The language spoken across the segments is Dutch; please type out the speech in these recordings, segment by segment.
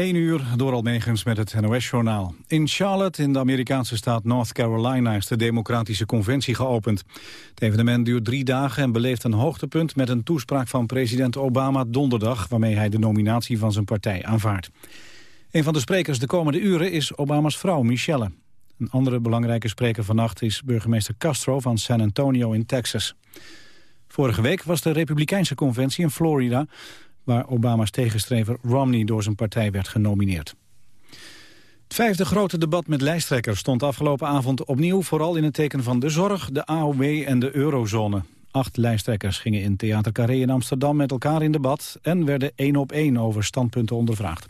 1 uur door Almegens met het NOS-journaal. In Charlotte, in de Amerikaanse staat North Carolina... is de Democratische Conventie geopend. Het evenement duurt drie dagen en beleeft een hoogtepunt... met een toespraak van president Obama donderdag... waarmee hij de nominatie van zijn partij aanvaardt. Een van de sprekers de komende uren is Obama's vrouw Michelle. Een andere belangrijke spreker vannacht is burgemeester Castro... van San Antonio in Texas. Vorige week was de Republikeinse Conventie in Florida waar Obama's tegenstrever Romney door zijn partij werd genomineerd. Het vijfde grote debat met lijsttrekkers stond afgelopen avond opnieuw vooral in het teken van de zorg, de AOW en de eurozone. Acht lijsttrekkers gingen in Theater Carré in Amsterdam met elkaar in debat en werden één op één over standpunten ondervraagd.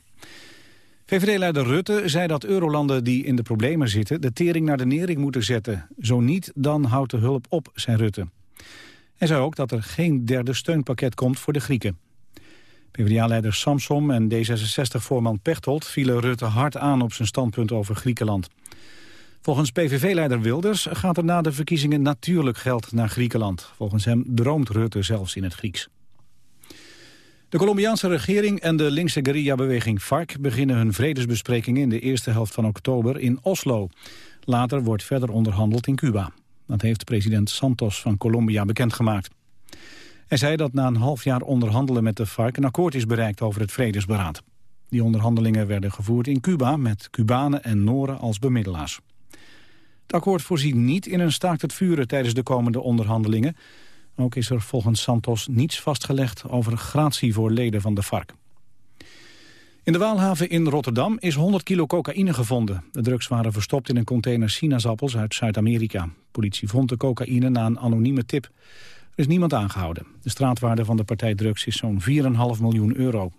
VVD-leider Rutte zei dat eurolanden die in de problemen zitten de tering naar de nering moeten zetten. Zo niet, dan houdt de hulp op, zei Rutte. Hij zei ook dat er geen derde steunpakket komt voor de Grieken. PvdA-leider Samsom en D66-voorman Pechtold vielen Rutte hard aan op zijn standpunt over Griekenland. Volgens PVV-leider Wilders gaat er na de verkiezingen natuurlijk geld naar Griekenland. Volgens hem droomt Rutte zelfs in het Grieks. De Colombiaanse regering en de linkse guerrilla-beweging FARC beginnen hun vredesbesprekingen in de eerste helft van oktober in Oslo. Later wordt verder onderhandeld in Cuba. Dat heeft president Santos van Colombia bekendgemaakt. Hij zei dat na een half jaar onderhandelen met de FARC een akkoord is bereikt over het vredesberaad. Die onderhandelingen werden gevoerd in Cuba met Cubanen en Noren als bemiddelaars. Het akkoord voorziet niet in een staakt het vuren tijdens de komende onderhandelingen. Ook is er volgens Santos niets vastgelegd over gratie voor leden van de FARC. In de Waalhaven in Rotterdam is 100 kilo cocaïne gevonden. De drugs waren verstopt in een container sinaasappels uit Zuid-Amerika. Politie vond de cocaïne na een anonieme tip is niemand aangehouden. De straatwaarde van de partij drugs is zo'n 4,5 miljoen euro.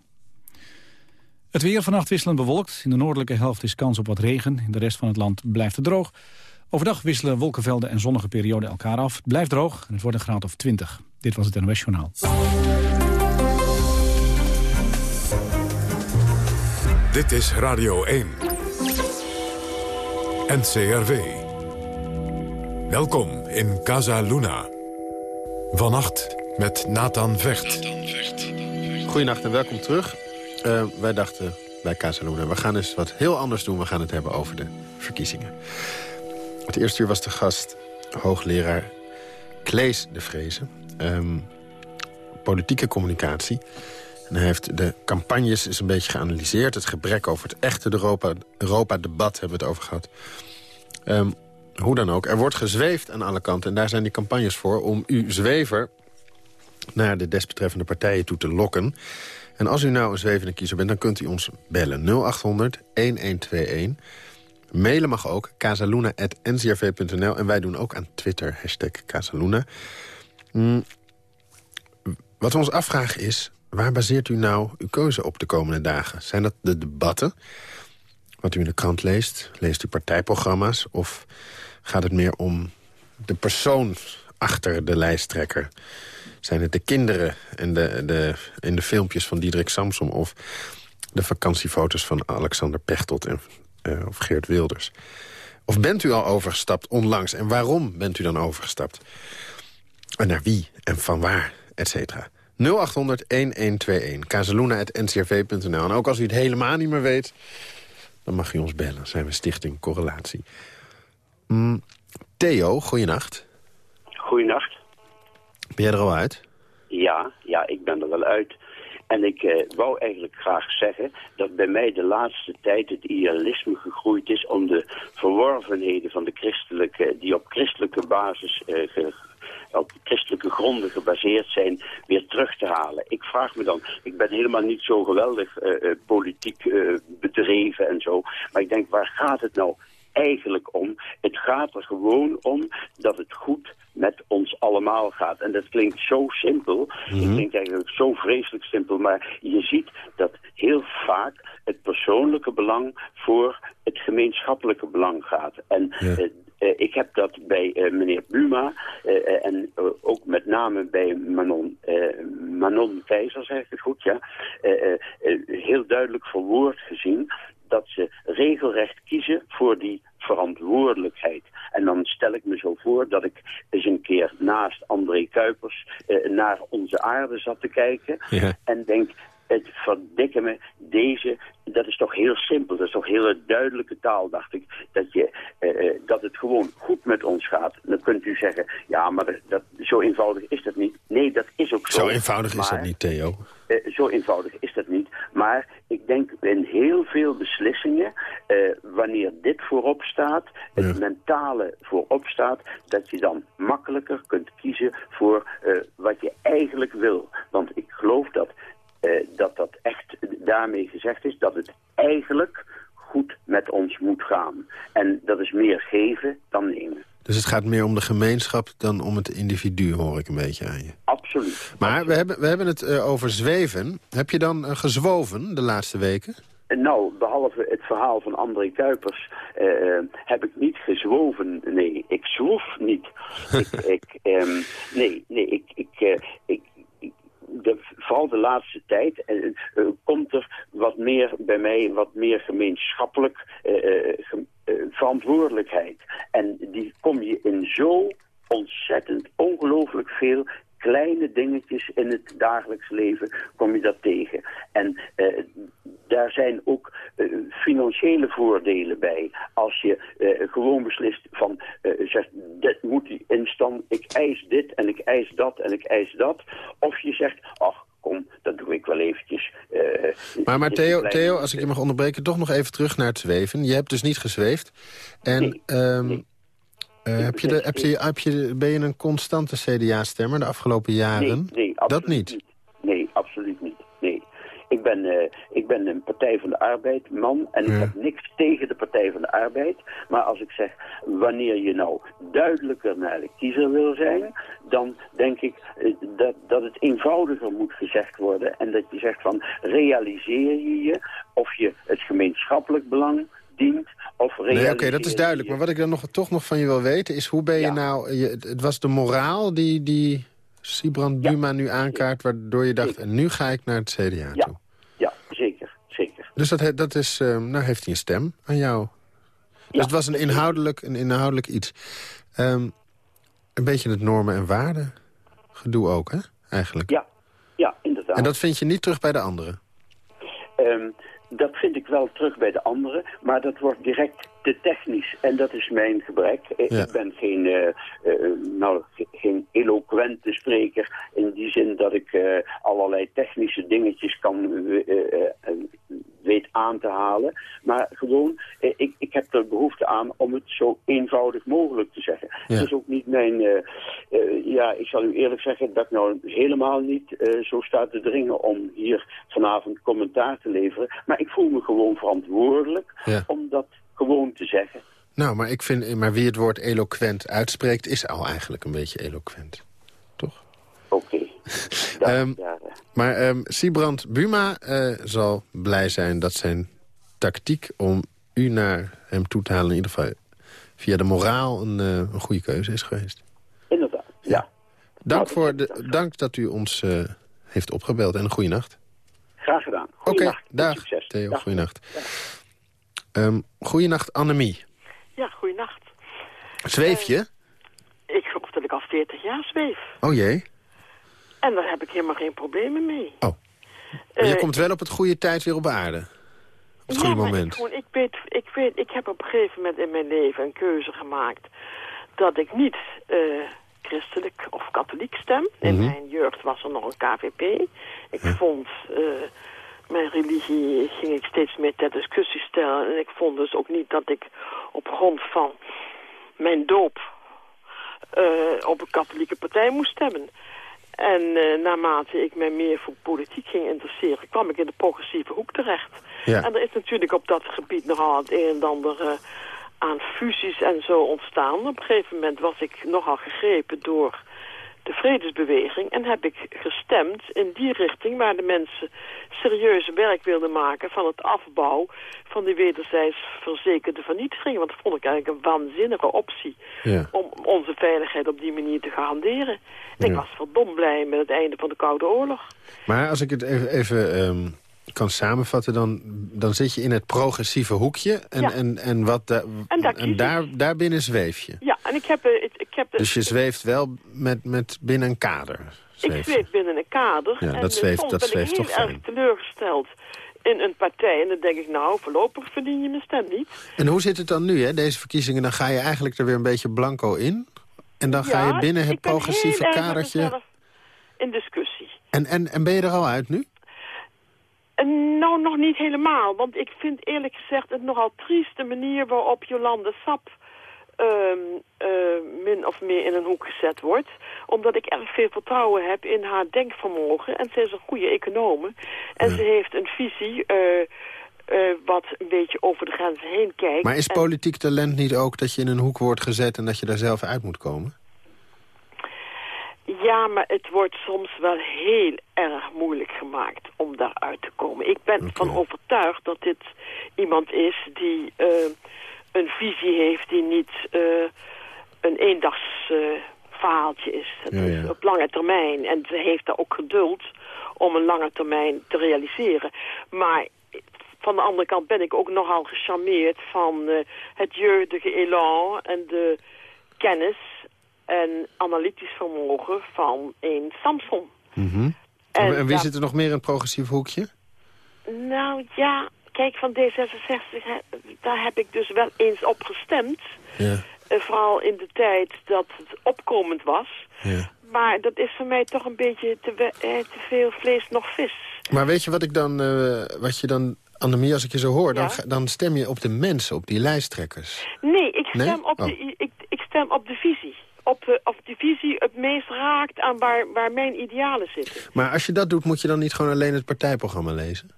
Het weer vannacht wisselend bewolkt. In de noordelijke helft is kans op wat regen. In de rest van het land blijft het droog. Overdag wisselen wolkenvelden en zonnige perioden elkaar af. Het blijft droog en het wordt een graad of 20. Dit was het NOS Journaal. Dit is Radio 1. NCRV. Welkom in Casa Luna. Vannacht met Nathan Vecht. Goedenacht en welkom terug. Uh, wij dachten bij Casaluna, we gaan eens wat heel anders doen. We gaan het hebben over de verkiezingen. Het eerste uur was de gast hoogleraar Klees de Vrezen. Um, politieke communicatie. Hij heeft de campagnes eens een beetje geanalyseerd. Het gebrek over het echte Europa-debat Europa hebben we het over gehad. Um, hoe dan ook, er wordt gezweefd aan alle kanten. En daar zijn die campagnes voor om u zwever naar de desbetreffende partijen toe te lokken. En als u nou een zwevende kiezer bent, dan kunt u ons bellen. 0800-1121. Mailen mag ook, casaluna.ncrv.nl. En wij doen ook aan Twitter, hashtag Casaluna. Hmm. Wat we ons afvragen is, waar baseert u nou uw keuze op de komende dagen? Zijn dat de debatten? Wat u in de krant leest? Leest u partijprogramma's? Of gaat het meer om de persoon achter de lijsttrekker? Zijn het de kinderen in de, de, in de filmpjes van Diederik Samsom... of de vakantiefoto's van Alexander Pechtold en, uh, of Geert Wilders? Of bent u al overgestapt onlangs? En waarom bent u dan overgestapt? En naar wie en van waar, et cetera? 0800-1121, kazeluna.ncrv.nl. En ook als u het helemaal niet meer weet, dan mag u ons bellen. zijn we Stichting Correlatie. Mm, Theo, goeienacht. Goeienacht. Ben jij er al uit? Ja, ja, ik ben er wel uit. En ik eh, wou eigenlijk graag zeggen dat bij mij de laatste tijd het idealisme gegroeid is om de verworvenheden van de christelijke, die op christelijke basis eh, op christelijke gronden gebaseerd zijn, weer terug te halen. Ik vraag me dan, ik ben helemaal niet zo geweldig uh, politiek uh, bedreven en zo, maar ik denk, waar gaat het nou eigenlijk om. Het gaat er gewoon om dat het goed met ons allemaal gaat. En dat klinkt zo simpel. Het mhm. klinkt eigenlijk zo vreselijk simpel. Maar je ziet dat heel vaak het persoonlijke belang voor het gemeenschappelijke belang gaat. En eh, eh, ik heb dat bij uh, meneer Buma en ook met name bij Manon, Manon Keizer, zeg ik het goed, ja, heel duidelijk verwoord gezien dat ze regelrecht kiezen voor die verantwoordelijkheid. En dan stel ik me zo voor dat ik eens een keer naast André Kuipers eh, naar onze aarde zat te kijken. En denk, het verdikken me, deze, dat is toch heel simpel. Dat is toch hele duidelijke taal, dacht ik. Dat, je, uh, dat het gewoon goed met ons gaat. Dan kunt u zeggen, ja, maar dat, zo eenvoudig is dat niet. Nee, dat is ook zo. Zo eenvoudig is dat niet, Theo. Uh, zo eenvoudig is dat niet. Maar ik denk in heel veel beslissingen, wanneer dit voorop staat, het ja. mentale voorop staat, dat je dan makkelijker kunt kiezen voor wat je eigenlijk wil. Want ik geloof dat dat dat echt daarmee gezegd is dat het eigenlijk goed met ons moet gaan. En dat is meer geven dan nemen. Dus het gaat meer om de gemeenschap dan om het individu, hoor ik een beetje aan je. Absoluut. Maar Absoluut. We, hebben, we hebben het uh, over zweven. Heb je dan uh, gezwoven de laatste weken? Nou, behalve het verhaal van André Kuipers uh, heb ik niet gezwoven. Nee, ik zwoef niet. ik, ik, um, nee, nee, ik, ik, ik, de, vooral de laatste tijd uh, komt er wat meer bij mij, wat meer gemeenschappelijk uh, verantwoordelijkheid. En die kom je in zo ontzettend ongelooflijk veel kleine dingetjes in het dagelijks leven kom je dat tegen. En uh, daar zijn ook uh, financiële voordelen bij. Als je uh, gewoon beslist van, zegt, dit moet die instand, ik eis dit en ik eis dat en ik eis dat. Of je zegt, ach, kom, dat doe ik wel eventjes. maar maar Theo, Theo, als ik je mag onderbreken, toch nog even terug naar het zweven. Je hebt dus niet gezweefd. En... Nee, um, nee. Uh, heb je de, heb je, heb je, ben je een constante CDA-stemmer de afgelopen jaren? Nee, nee dat niet. niet. Nee, absoluut niet. Nee. Ik ben, uh, ik ben een Partij van de Arbeid man en ja. ik heb niks tegen de Partij van de Arbeid. Maar als ik zeg, wanneer je nou duidelijker naar de kiezer wil zijn, dan denk ik uh, dat, dat het eenvoudiger moet gezegd worden. En dat je zegt van, realiseer je je of je het gemeenschappelijk belang dient of Nee, oké, okay, dat is duidelijk. Maar wat ik dan nog, toch nog van je wil weten is... hoe ben je ja. nou... Je, het was de moraal die, die Sibrand Buma ja. nu aankaart... waardoor je dacht, en nu ga ik naar het CDA ja. toe. Ja, zeker, zeker. Dus dat, dat is, uh, nou heeft hij een stem aan jou. Dus het was een inhoudelijk, een inhoudelijk iets. Um, een beetje het normen- en waarden gedoe ook, hè? Eigenlijk. Ja, ja, inderdaad. En dat vind je niet terug bij de anderen? Um, dat vind ik wel terug bij de anderen, maar dat wordt direct te technisch. En dat is mijn gebrek. Ja. Ik ben geen, uh, uh, nou, geen eloquente spreker in die zin dat ik uh, allerlei technische dingetjes kan weet aan te halen. Maar gewoon, ik, ik heb er behoefte aan om het zo eenvoudig mogelijk te zeggen. Ja. Het is ook niet mijn, ja, ik zal u eerlijk zeggen dat ik nou helemaal niet zo sta te dringen om hier vanavond commentaar te leveren. Maar ik voel me gewoon verantwoordelijk ja. om dat gewoon te zeggen. Nou, maar, ik vind, maar wie het woord eloquent uitspreekt... is al eigenlijk een beetje eloquent. Toch? Oké. Okay. um, maar um, Sibrand Buma uh, zal blij zijn dat zijn tactiek... om u naar hem toe te halen... in ieder geval via de moraal een, uh, een goede keuze is geweest. Inderdaad, ja. ja. Dank, nou, voor de, dank dat u ons uh, heeft opgebeld en een goede nacht. Graag gedaan. Oké, okay, dag succes. Theo, dag. goeienacht. Um, goeienacht, Annemie. Ja, goeienacht. Zweef je? Uh, ik geloof dat ik al 40 jaar zweef. Oh jee. En daar heb ik helemaal geen problemen mee. Oh. Maar uh, je komt wel op het goede tijd weer op aarde. Op het ja, goede moment. Ik, gewoon, ik, weet, ik, weet, ik heb op een gegeven moment in mijn leven een keuze gemaakt... dat ik niet uh, christelijk of katholiek stem. In Mhm. mm -hmm. mijn jeugd was er nog een KVP. Ik ja. vond... mijn religie ging ik steeds meer ter discussie stellen. En ik vond dus ook niet dat ik op grond van mijn doop uh, op een katholieke partij moest stemmen. En uh, naarmate ik mij meer voor politiek ging interesseren, kwam ik in de progressieve hoek terecht. Ja. En er is natuurlijk op dat gebied nogal het een en ander uh, aan fusies en zo ontstaan. Op een gegeven moment was ik nogal gegrepen door de vredesbeweging en heb ik gestemd in die richting waar de mensen serieuze werk wilden maken van het afbouw van die wederzijds verzekerde vernietiging. Want dat vond ik eigenlijk een waanzinnige optie ja. om onze veiligheid op die manier te garanderen. En ja. ik was verdomd blij met het einde van de Koude Oorlog. Maar als ik het even, even um, kan samenvatten, dan, dan zit je in het progressieve hoekje en, ja. en, en, wat da en, daar, en daar, daar binnen zweef je. Ja, en ik heb, ik heb de, Dus je zweeft wel met, met binnen een kader? ik zweef binnen een kader. Ja, en dat zweeft- soms dat ben zweeft ik heel toch fijn. erg teleurgesteld in een partij. En dan denk ik, nou, voorlopig verdien je mijn stem niet. En hoe zit het dan nu, hè, deze verkiezingen? Dan ga je eigenlijk er weer een beetje blanco in. En dan ga je binnen het progressieve kadertje... In discussie. En, en, en ben je er al uit nu? Nou, nog niet helemaal. Want ik vind eerlijk gezegd het nogal trieste manier waarop Jolande Sap... ehm, eh, min of meer in een hoek gezet wordt. Omdat ik erg veel vertrouwen heb in haar denkvermogen. En ze is een goede econoom. En ze heeft een visie... eh, eh, wat een beetje over de grenzen heen kijkt. Maar is En- politiek talent niet ook dat je in een hoek wordt gezet... en dat je daar zelf uit moet komen? Ja, maar het wordt soms wel heel erg moeilijk gemaakt om daaruit te komen. Ik ben van overtuigd dat dit iemand is die eh, een visie heeft die niet eh, een eendags eh, verhaaltje is. Het Ja, is op lange termijn. En ze heeft daar ook geduld om een lange termijn te realiseren. Maar van de andere kant ben ik ook nogal gecharmeerd van eh, het jeugdige elan en de kennis en analytisch vermogen van een Samson. Mhm. En, en wie dat- zit er nog meer in het progressief hoekje? Nou ja, kijk, van D66, hè, daar heb ik dus wel eens op gestemd. Ja, Eh, vooral in de tijd dat het opkomend was. ja. Maar dat is voor mij toch een beetje te, eh, te veel vlees nog vis. Maar weet je wat ik dan, eh, wat je dan, Annemie, als ik je zo hoor... Dan, Ja. dan stem je op de mensen, op die lijsttrekkers. Nee, ik Nee? stem, op, Oh. de, ik, ik stem op de visie. Op, de, of de visie het meest raakt aan waar, waar mijn idealen zitten. Maar als je dat doet, moet je dan niet gewoon alleen het partijprogramma lezen?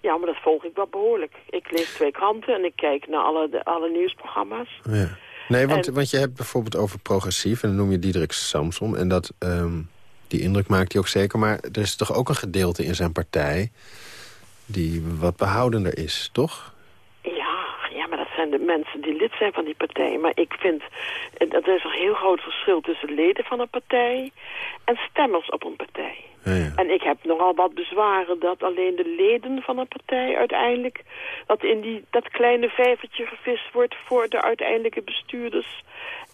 Ja, maar dat volg ik wel behoorlijk. Ik lees twee kranten en ik kijk naar alle, de, alle nieuwsprogramma's. Ja. Nee, want, En- want je hebt bijvoorbeeld over progressief... en dan noem je Diederik Samson. En dat, ehm, die indruk maakt hij ook zeker. Maar er is toch ook een gedeelte in zijn partij... die wat behoudender is, toch? Ja, ja, maar dat zijn de mensen die lid zijn van die partij. Maar ik vind, eh, dat er is een heel groot verschil tussen leden van een partij en stemmers op een partij. Ja, ja. En ik heb nogal wat bezwaren dat alleen de leden van een partij uiteindelijk... dat in die, dat kleine vijvertje gevist wordt voor de uiteindelijke bestuurders...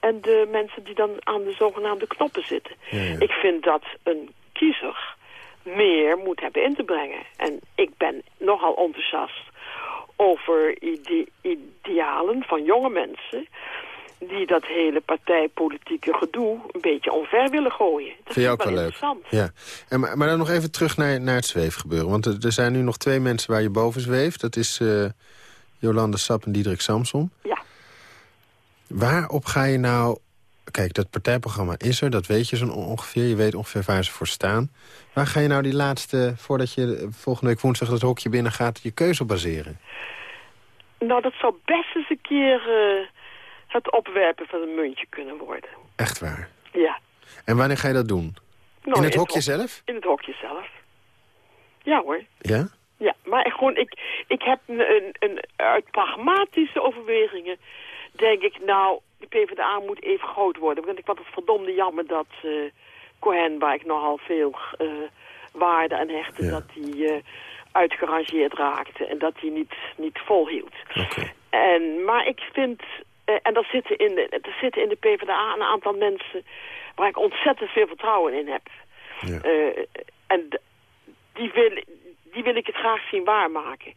en de mensen die dan aan de zogenaamde knoppen zitten. Ja. Ik vind dat een kiezer meer moet hebben in te brengen. En ik ben nogal enthousiast over ide- idealen van jonge mensen... die dat hele partijpolitieke gedoe een beetje omver willen gooien. Dat Vind je ook wel leuk? interessant. Ja. En, maar, maar dan nog even terug naar, naar het zweefgebeuren. Want er, er zijn nu nog twee mensen waar je boven zweeft. Dat is eh, Jolande Sap en Diederik Samsom. Ja. Waarop ga je nou... Kijk, dat partijprogramma is er, dat weet je zo ongeveer. Je weet ongeveer waar ze voor staan. Waar ga je nou die laatste, voordat je eh, volgende week woensdag het hokje binnen gaat... je keuze op baseren? Nou, dat zou best eens een keer eh, het opwerpen van een muntje kunnen worden. Echt waar. Ja. En wanneer ga je dat doen? Nou, in het hokje hok- zelf? In het hokje zelf. Ja hoor. Ja? Ja, maar gewoon, ik, ik heb een, een, een, uit pragmatische overwegingen, denk ik, nou, de PvdA moet even groot worden. Want ik vond het verdomde jammer dat eh, Cohen, waar ik nogal veel eh, waarde aan hechtte, Ja. dat hij eh, uitgerangeerd raakte en dat hij niet, niet volhield. En, maar ik vind, eh, en er zitten, in de, er zitten in de PvdA een aantal mensen waar ik ontzettend veel vertrouwen in heb. Ja. En die wil, die wil ik het graag zien waarmaken.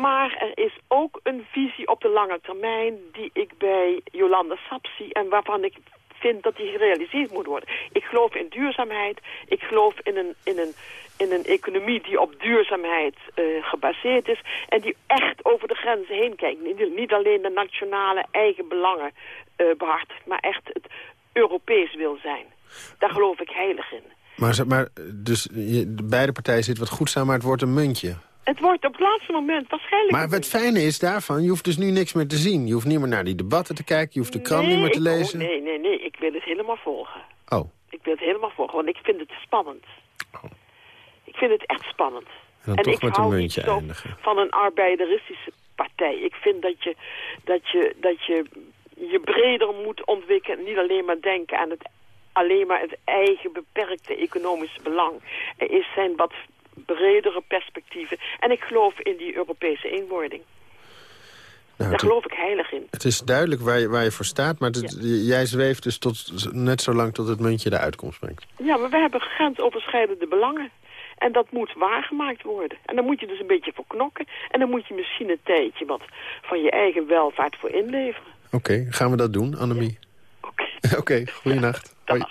Maar er is ook een visie op de lange termijn die ik bij Jolanda Sap zie en waarvan ik vind dat die gerealiseerd moet worden. Ik geloof in duurzaamheid. Ik geloof in een, in een, in een economie die op duurzaamheid eh, gebaseerd is en die echt over de grenzen heen kijkt. Niet, alleen de nationale eigen belangen eh behartigt, maar echt het Europees wil zijn. Daar geloof ik heilig in. Maar, maar dus je, de beide partijen zitten wat goed samen, maar het wordt een muntje. Het wordt op het laatste moment waarschijnlijk... Maar het fijne is daarvan, je hoeft dus nu niks meer te zien. Je hoeft niet meer naar die debatten te kijken, je hoeft de krant niet meer te oh, lezen. nee, nee, nee. Ik wil het helemaal volgen. Oh, Ik wil het helemaal volgen, want ik vind het spannend. Oh. Ik vind het echt spannend. en dan en toch ik met een hou muntje niet zo eindigen. van een arbeideristische partij. Ik vind dat je, dat je, dat je je breder moet ontwikkelen. Niet alleen maar denken aan het, alleen maar het eigen beperkte economische belang. Er is zijn wat bredere perspectieven. En ik geloof in die Europese eenwording. Daar geloof ik heilig in. Het is duidelijk waar je, waar je voor staat, maar jij zweeft dus tot, net zo lang tot het muntje de uitkomst brengt. Ja, maar we hebben grensoverschrijdende belangen. En dat moet waargemaakt worden. En dan moet je dus een beetje voor knokken. En dan moet je misschien een tijdje wat van je eigen welvaart voor inleveren. Oké, gaan we dat doen, Annemie? Oké. Oké, okay, goeienacht. Hoi.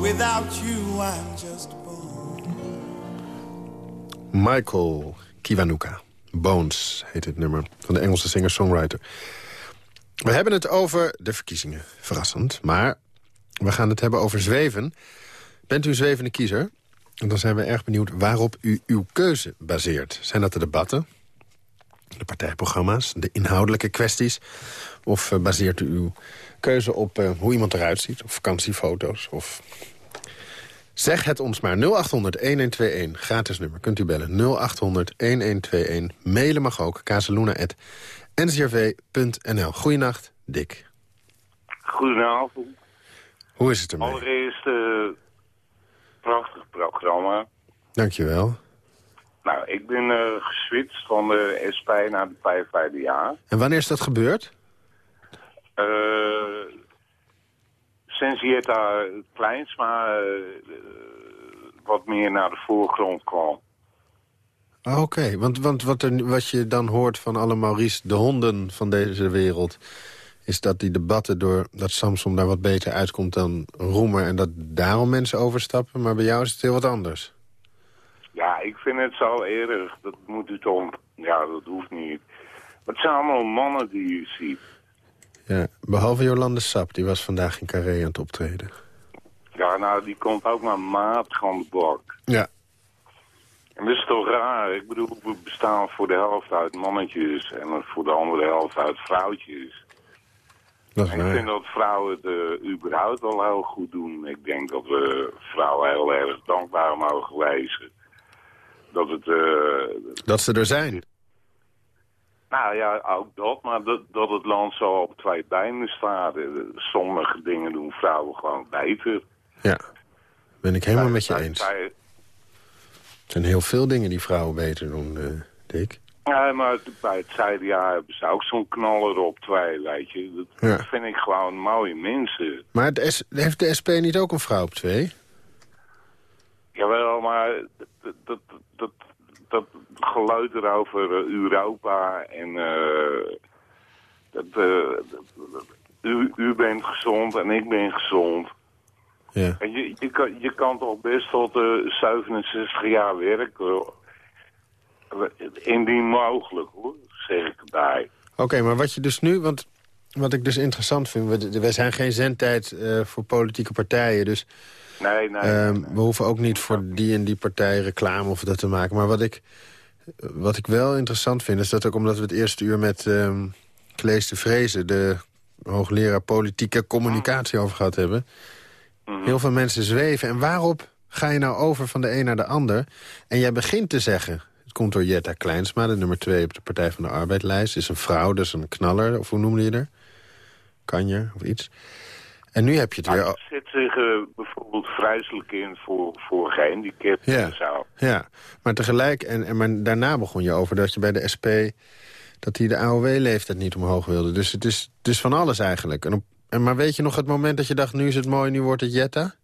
Without you, I'm just bored. Michael Kiwanuka. Bones heet het nummer van de Engelse singer-songwriter. We hebben het over de verkiezingen. Verrassend. Maar we gaan het hebben over zweven. Bent u een zwevende kiezer? Dan zijn we erg benieuwd waarop u uw keuze baseert. Zijn dat de debatten, de partijprogramma's, de inhoudelijke kwesties? Of eh, baseert u uw keuze op eh, hoe iemand eruit ziet? Of vakantiefoto's? Of... Zeg het ons maar. 0800-1121. Gratis nummer. Kunt u bellen. 0800-1121. Mailen mag ook. kazeluna.ncrv.nl. Goeienacht, Dick. Goedenavond. Hoe is het ermee? Allereerst uh, prachtig programma. Dankjewel. Nou, ik ben uh, geswitcht van de SP naar de PvdA. En wanneer is dat gebeurd? Uh, sinds Jetta Kleinsma eh, eh, wat meer naar de voorgrond kwam. Ah, Oké, want, want wat, er, wat je dan hoort van alle Maurice de honden van deze wereld... is dat die debatten door dat Samson daar wat beter uitkomt dan Roemer... en dat daarom mensen overstappen, maar bij jou is het heel wat anders. Ja, ik vind het zo erg. Dat moet u toch... Ja, dat hoeft niet. Maar het zijn allemaal mannen die u ziet. Ja, behalve Jolande Sap, die was vandaag in Carré aan het optreden. Ja, nou, die komt ook maar aan de bak. Ja, En dat is toch raar? Ik bedoel, we bestaan voor de helft uit mannetjes en voor de andere helft uit vrouwtjes. dat is En ik vind dat vrouwen het eh, überhaupt wel heel goed doen. Ik denk dat we vrouwen heel erg dankbaar mogen wezen. Dat het, eh, Dat ze er zijn. Nou ja, ook dat, maar dat, dat het land zo op twee benen staat. Eh, Sommige dingen doen vrouwen gewoon beter. Ja, ben ik helemaal met je eens. Er zijn heel veel dingen die vrouwen beter doen, eh, Dick. Ja, maar bij het CDA hebben ze ook zo'n knaller op twee, weet je. Dat Ja. vind ik gewoon mooie mensen. Maar het S- heeft de SP niet ook een vrouw op twee? Jawel, maar dat, dat, dat, dat geleuter over eh, Europa en... eh, dat, eh, dat- u, u bent gezond en ik ben gezond. Ja. En je, je, kan, je kan toch best tot eh 67 jaar werken. Indien mogelijk, hoor, zeg ik erbij. Oké, maar wat je dus nu... Want wat ik dus interessant vind... We, we zijn geen zendtijd voor politieke partijen. Dus Nee, nee. ehm, nee. we hoeven ook niet voor die en die partij reclame of dat te maken. Maar wat ik, wat ik wel interessant vind... is dat ook omdat we het eerste uur met Klees de Vrezen... de hoogleraar politieke communicatie over gehad hebben... heel veel mensen zweven. En waarop ga je nou over van de een naar de ander? En jij begint te zeggen... Het komt door Jetta Kleinsma, de nummer twee op de Partij van de Arbeidlijst. Is een vrouw, dus een knaller, of hoe noemde je er? Kanjer, of iets. En nu heb je het weer... Hij zet zich eh, bijvoorbeeld vreselijk in voor, voor gehandicapten Ja. en zo. Ja, maar tegelijk, en, en maar daarna begon je over dat je bij de SP... dat hij de AOW-leeftijd niet omhoog wilde. Dus het is, het is van alles eigenlijk. En op, en, maar weet je nog het moment dat je dacht, nu is het mooi, nu wordt het Jetta?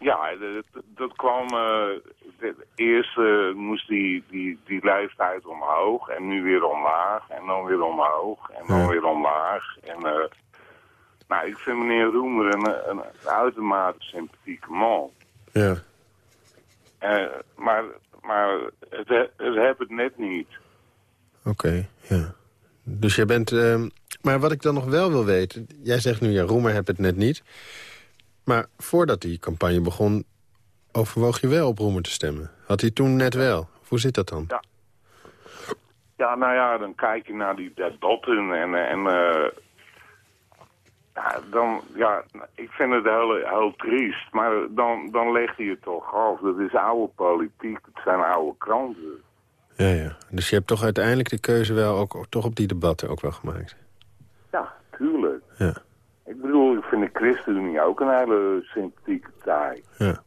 Ja, dat, dat kwam... eh, eerst moest die, die, die leeftijd omhoog en nu weer omlaag en dan weer omhoog en dan Ja. weer omlaag. En, eh, nou, ik vind meneer Roemer een, een uitermate sympathieke man. Ja. Eh, maar maar het, he- het heb het net niet. Oké, ja. Dus jij bent... ehm, maar wat ik dan nog wel wil weten... Jij zegt nu, ja, Roemer heb het net niet. Maar voordat die campagne begon... overwoog je wel op Roemer te stemmen. Had hij toen net wel? Hoe zit dat dan? Ja. Ja, nou ja, dan kijk je naar die debatten en, en eh, ja, dan, ja, ik vind het heel, heel triest, maar dan, dan legt hij het toch af. Dat is oude politiek, het zijn oude kranten. Ja, ja. Dus je hebt toch uiteindelijk de keuze wel ook toch op die debatten ook wel gemaakt. Ja, tuurlijk. Ja, Ik bedoel, ik vind de ChristenUnie ook een hele sympathieke partij. ja.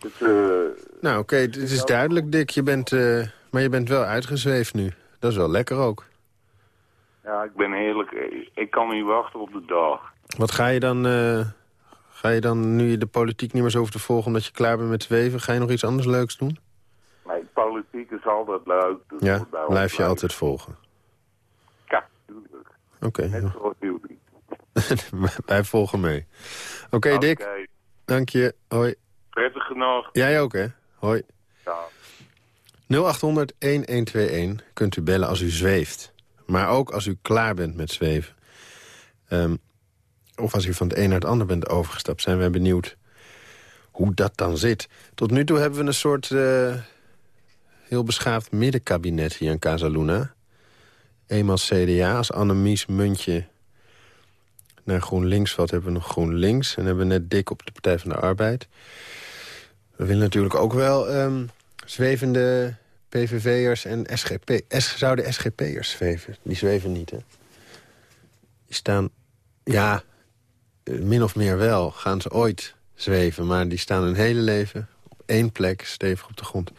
Het, eh, Nou, oké, het is duidelijk, Dick. Je bent, eh, maar je bent wel uitgezweefd nu. Dat is wel lekker ook. Ja, ik ben heerlijk. Ik kan niet wachten op de dag. Wat ga je dan... eh, ga je dan, nu je de politiek niet meer zo hoeft te volgen... omdat je klaar bent met zweven... ga je nog iets anders leuks doen? Nee, politiek is altijd leuk. Dat Ja, blijf je leuk. altijd volgen. Ja, tuurlijk. Oké, Net zoals jullie. wij volgen mee. Oké, Dick, dank je. Hoi. prettige nacht. Jij ook, hè? Hoi. Ja. 0800-1121 kunt u bellen als u zweeft. Maar ook als u klaar bent met zweven. Ehm, of als u van het een naar het ander bent overgestapt. Zijn wij benieuwd hoe dat dan zit. Tot nu toe hebben we een soort eh, heel beschaafd middenkabinet hier in Casa Luna. Eenmaal CDA, als Annemies Muntje naar GroenLinks valt... hebben we nog GroenLinks en hebben we net dik op de Partij van de Arbeid. We willen natuurlijk ook wel ehm, zwevende PVV'ers en SGP. S, zouden SGP'ers zweven? Die zweven niet, hè? Die staan, ja, eh, min of meer wel, gaan ze ooit zweven. Maar die staan hun hele leven op één plek, stevig op de grond.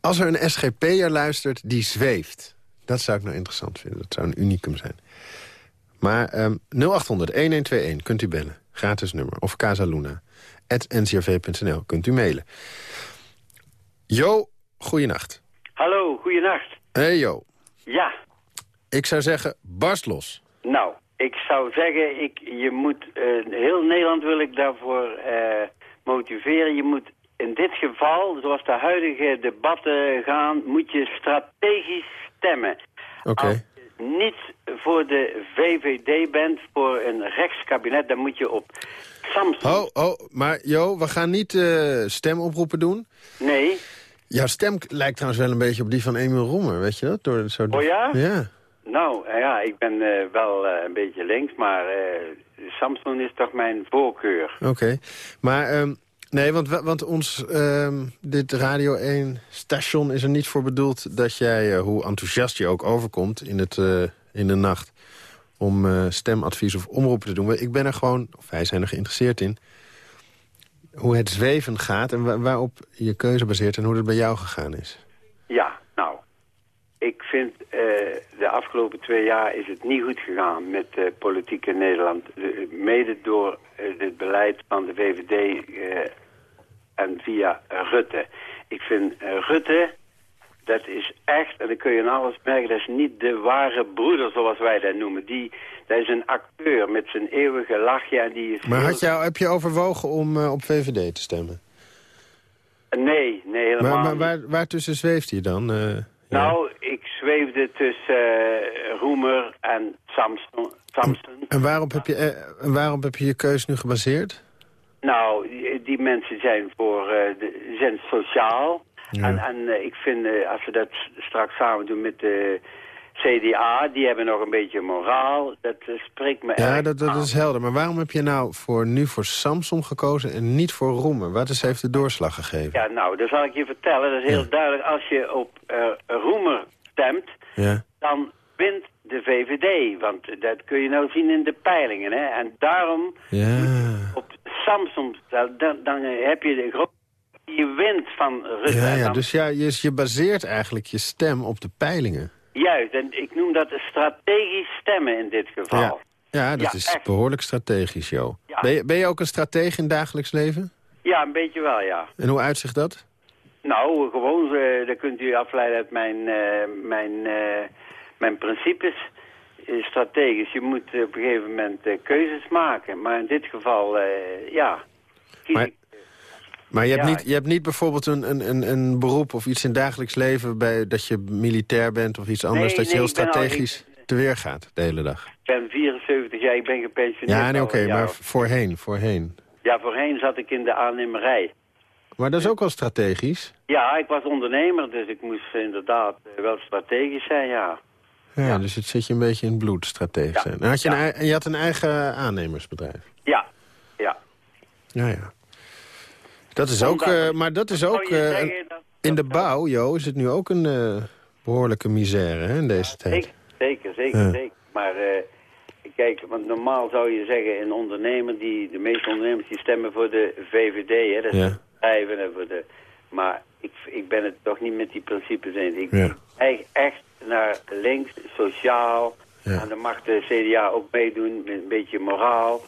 Als er een SGP'er luistert die zweeft... dat zou ik nou interessant vinden. Dat zou een unicum zijn. Maar ehm 0800-1121 kunt u bellen. Gratis nummer. Of Casaluna. ncrv.nl kunt u mailen. Jo, goeienacht. Hallo, goeienacht. Hey Jo. Ja, Ik zou zeggen, barst los. nou, ik zou zeggen, ik, je moet, eh, heel Nederland wil ik daarvoor eh, motiveren. Je moet in dit geval, zoals de huidige debatten gaan, moet je strategisch stemmen. Oké. Als je niet voor de VVD bent, voor een rechtskabinet, dan moet je op Samsung. Oh, oh, maar Jo, we gaan niet eh, stemoproepen doen. Nee, Jouw stem lijkt trouwens wel een beetje op die van Emiel Roemer, weet je dat? Door, zo Oh ja? Ja. nou eh, ja, ik ben eh, wel eh, een beetje links, maar Samsung is toch mijn voorkeur. Oké. Maar, ehm, nee, want, wa- want ons, ehm, dit Radio 1 station is er niet voor bedoeld... dat jij, hoe enthousiast je ook overkomt in, het, in de nacht... om stemadvies of omroepen te doen. Ik ben er gewoon, of wij zijn er geïnteresseerd in... hoe het zweven gaat en wa- waarop je keuze baseert... en hoe het bij jou gegaan is. Ja, nou, ik vind eh, de afgelopen twee jaar is het niet goed gegaan met de politiek in Nederland. De- mede door eh, het beleid van de VVD en via Rutte. Ik vind Rutte, dat is echt, en dan kun je aan alles merken, dat is niet de ware broeder zoals wij dat noemen. Die, dat is een acteur met zijn eeuwige lachje en die is... Maar had jou, heb je overwogen om eh, op VVD te stemmen? Nee, nee, helemaal Maar, maar niet. waar, waartussen zweeft hij dan? eh, ja? Nou, ik zweefde tussen eh, Roemer en Samson. Samson. En waarop heb je, en waarop heb je je keus nu gebaseerd? Nou, die, die mensen zijn, voor, de, zijn sociaal. Ja. En, en eh, ik vind, eh, als we dat straks samen doen met de CDA, die hebben nog een beetje moraal. Dat eh, spreekt me Ja, erg dat, dat aan. is helder. Maar waarom heb je nou voor, nu voor Samsung gekozen en niet voor Roemer? Wat is, heeft de doorslag gegeven? Ja, nou, dat zal ik je vertellen. Dat is heel Ja. duidelijk. Als je op Roemer stemt, Ja. dan wint de VVD. Want dat kun je nou zien in de peilingen. Hè? En daarom Ja. op Samsung, dan, dan heb je de grote je wint van Rutte. Ja, dus ja, je, je baseert eigenlijk je stem op de peilingen. Juist, en ik noem dat strategisch stemmen in dit geval. Ja, ja dat Ja, is echt. behoorlijk strategisch, Jo. Ja. Ben, je, ben je ook een stratege in het dagelijks leven? Ja, een beetje wel, ja. En hoe uitzicht dat? Nou, gewoon, eh dat kunt u afleiden uit mijn, eh, mijn, eh, mijn principes. Strategisch, je moet op een gegeven moment keuzes maken. Maar in dit geval, ja, kies Maar- ik... Maar je hebt, Ja, niet, je hebt niet bijvoorbeeld een, een, een, een beroep of iets in dagelijks leven... Bij, dat je militair bent of iets anders... Nee, dat je heel strategisch te weer gaat de hele dag. Ik ben 74 jaar, ik ben gepensioneerd. Ja, nee, oké, maar voorheen, voorheen. Ja, voorheen zat ik in de aannemerij. Maar dat is ook wel strategisch. Ja, ik was ondernemer, dus ik moest inderdaad eh, wel strategisch zijn, ja. Ja, dus het zit je een beetje in het bloed, strategisch Ja. zijn. En, had je, Ja. een, je had een eigen aannemersbedrijf. Ja, ja. Ja, ja. Dat is ook, eh, maar dat is ook... eh, dat- in de bouw, Jo, is het nu ook een eh, behoorlijke misère hè, in deze tijd. Zeker, zeker, zeker, Ja. zeker. Maar kijk, want normaal zou je zeggen, een ondernemer, die, de meeste ondernemers die stemmen voor de VVD, hè, dat is Ja. de bedrijven en voor de... Maar ik, ik ben het toch niet met die principes eens. Ik Ja. echt, echt naar links, sociaal, Ja. en dan mag de CDA ook meedoen met een beetje moraal.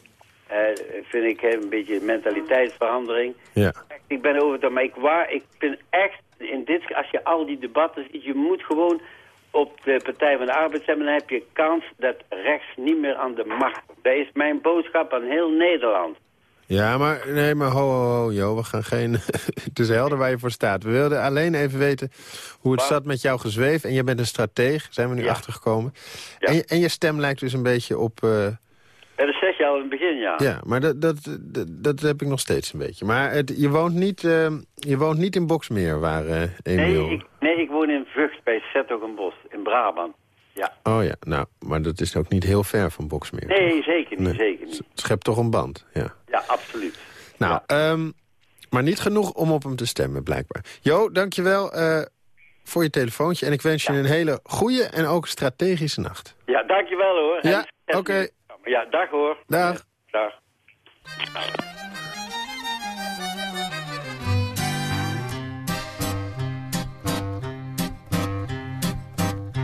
Eh, vind ik een beetje mentaliteitsverandering. Ja. Ik ben over het, maar ik, waar, ik vind echt, in dit, als je al die debatten ziet, je moet gewoon op de Partij van de Arbeid stemmen, dan heb je kans dat rechts niet meer aan de macht. Dat is mijn boodschap aan heel Nederland. Ja, maar, nee, maar ho, ho, ho, Jo, we gaan geen... het is helder waar je voor staat. We wilden alleen even weten hoe het Waar- zat met jouw gezweef. En je bent een strateeg, zijn we nu Ja. achtergekomen. Ja. En, je, en je stem lijkt dus een beetje op... eh, Ja, dat zeg je al in het begin, ja. ja, maar dat, dat, dat, dat heb ik nog steeds een beetje. Maar het, je, woont niet, eh, je woont niet in Boksmeer, waar Emiel... nee, ik, nee, ik woon in Vught bij Zettogenbos in Brabant. Ja. Oh ja, nou, maar dat is ook niet heel ver van Boksmeer. Nee, toch? zeker niet, Nee. zeker niet. Schept toch een band, ja. Ja, absoluut. Nou, Ja. ehm, maar niet genoeg om op hem te stemmen, blijkbaar. Jo, dankjewel eh voor je telefoontje. En ik wens je een hele goede en ook strategische nacht. Ja, dankjewel hoor. Ja, En- Ja, dag hoor. Dag. Dag.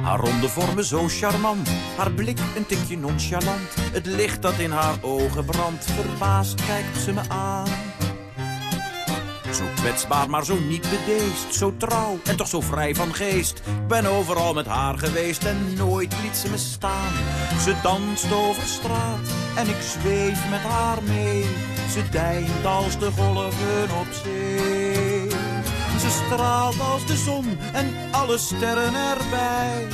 Haar ronde vormen zo charmant, haar blik een tikje nonchalant. Het licht dat in haar ogen brandt, verbaasd kijkt ze me aan. Zo kwetsbaar, maar zo niet bedeesd. Zo trouw en toch zo vrij van geest. Ben overal met haar geweest en nooit liet ze me staan. Ze danst over straat en ik zweef met haar mee. Ze deint als de golven op zee. Ze straalt als de zon en alle sterren erbij.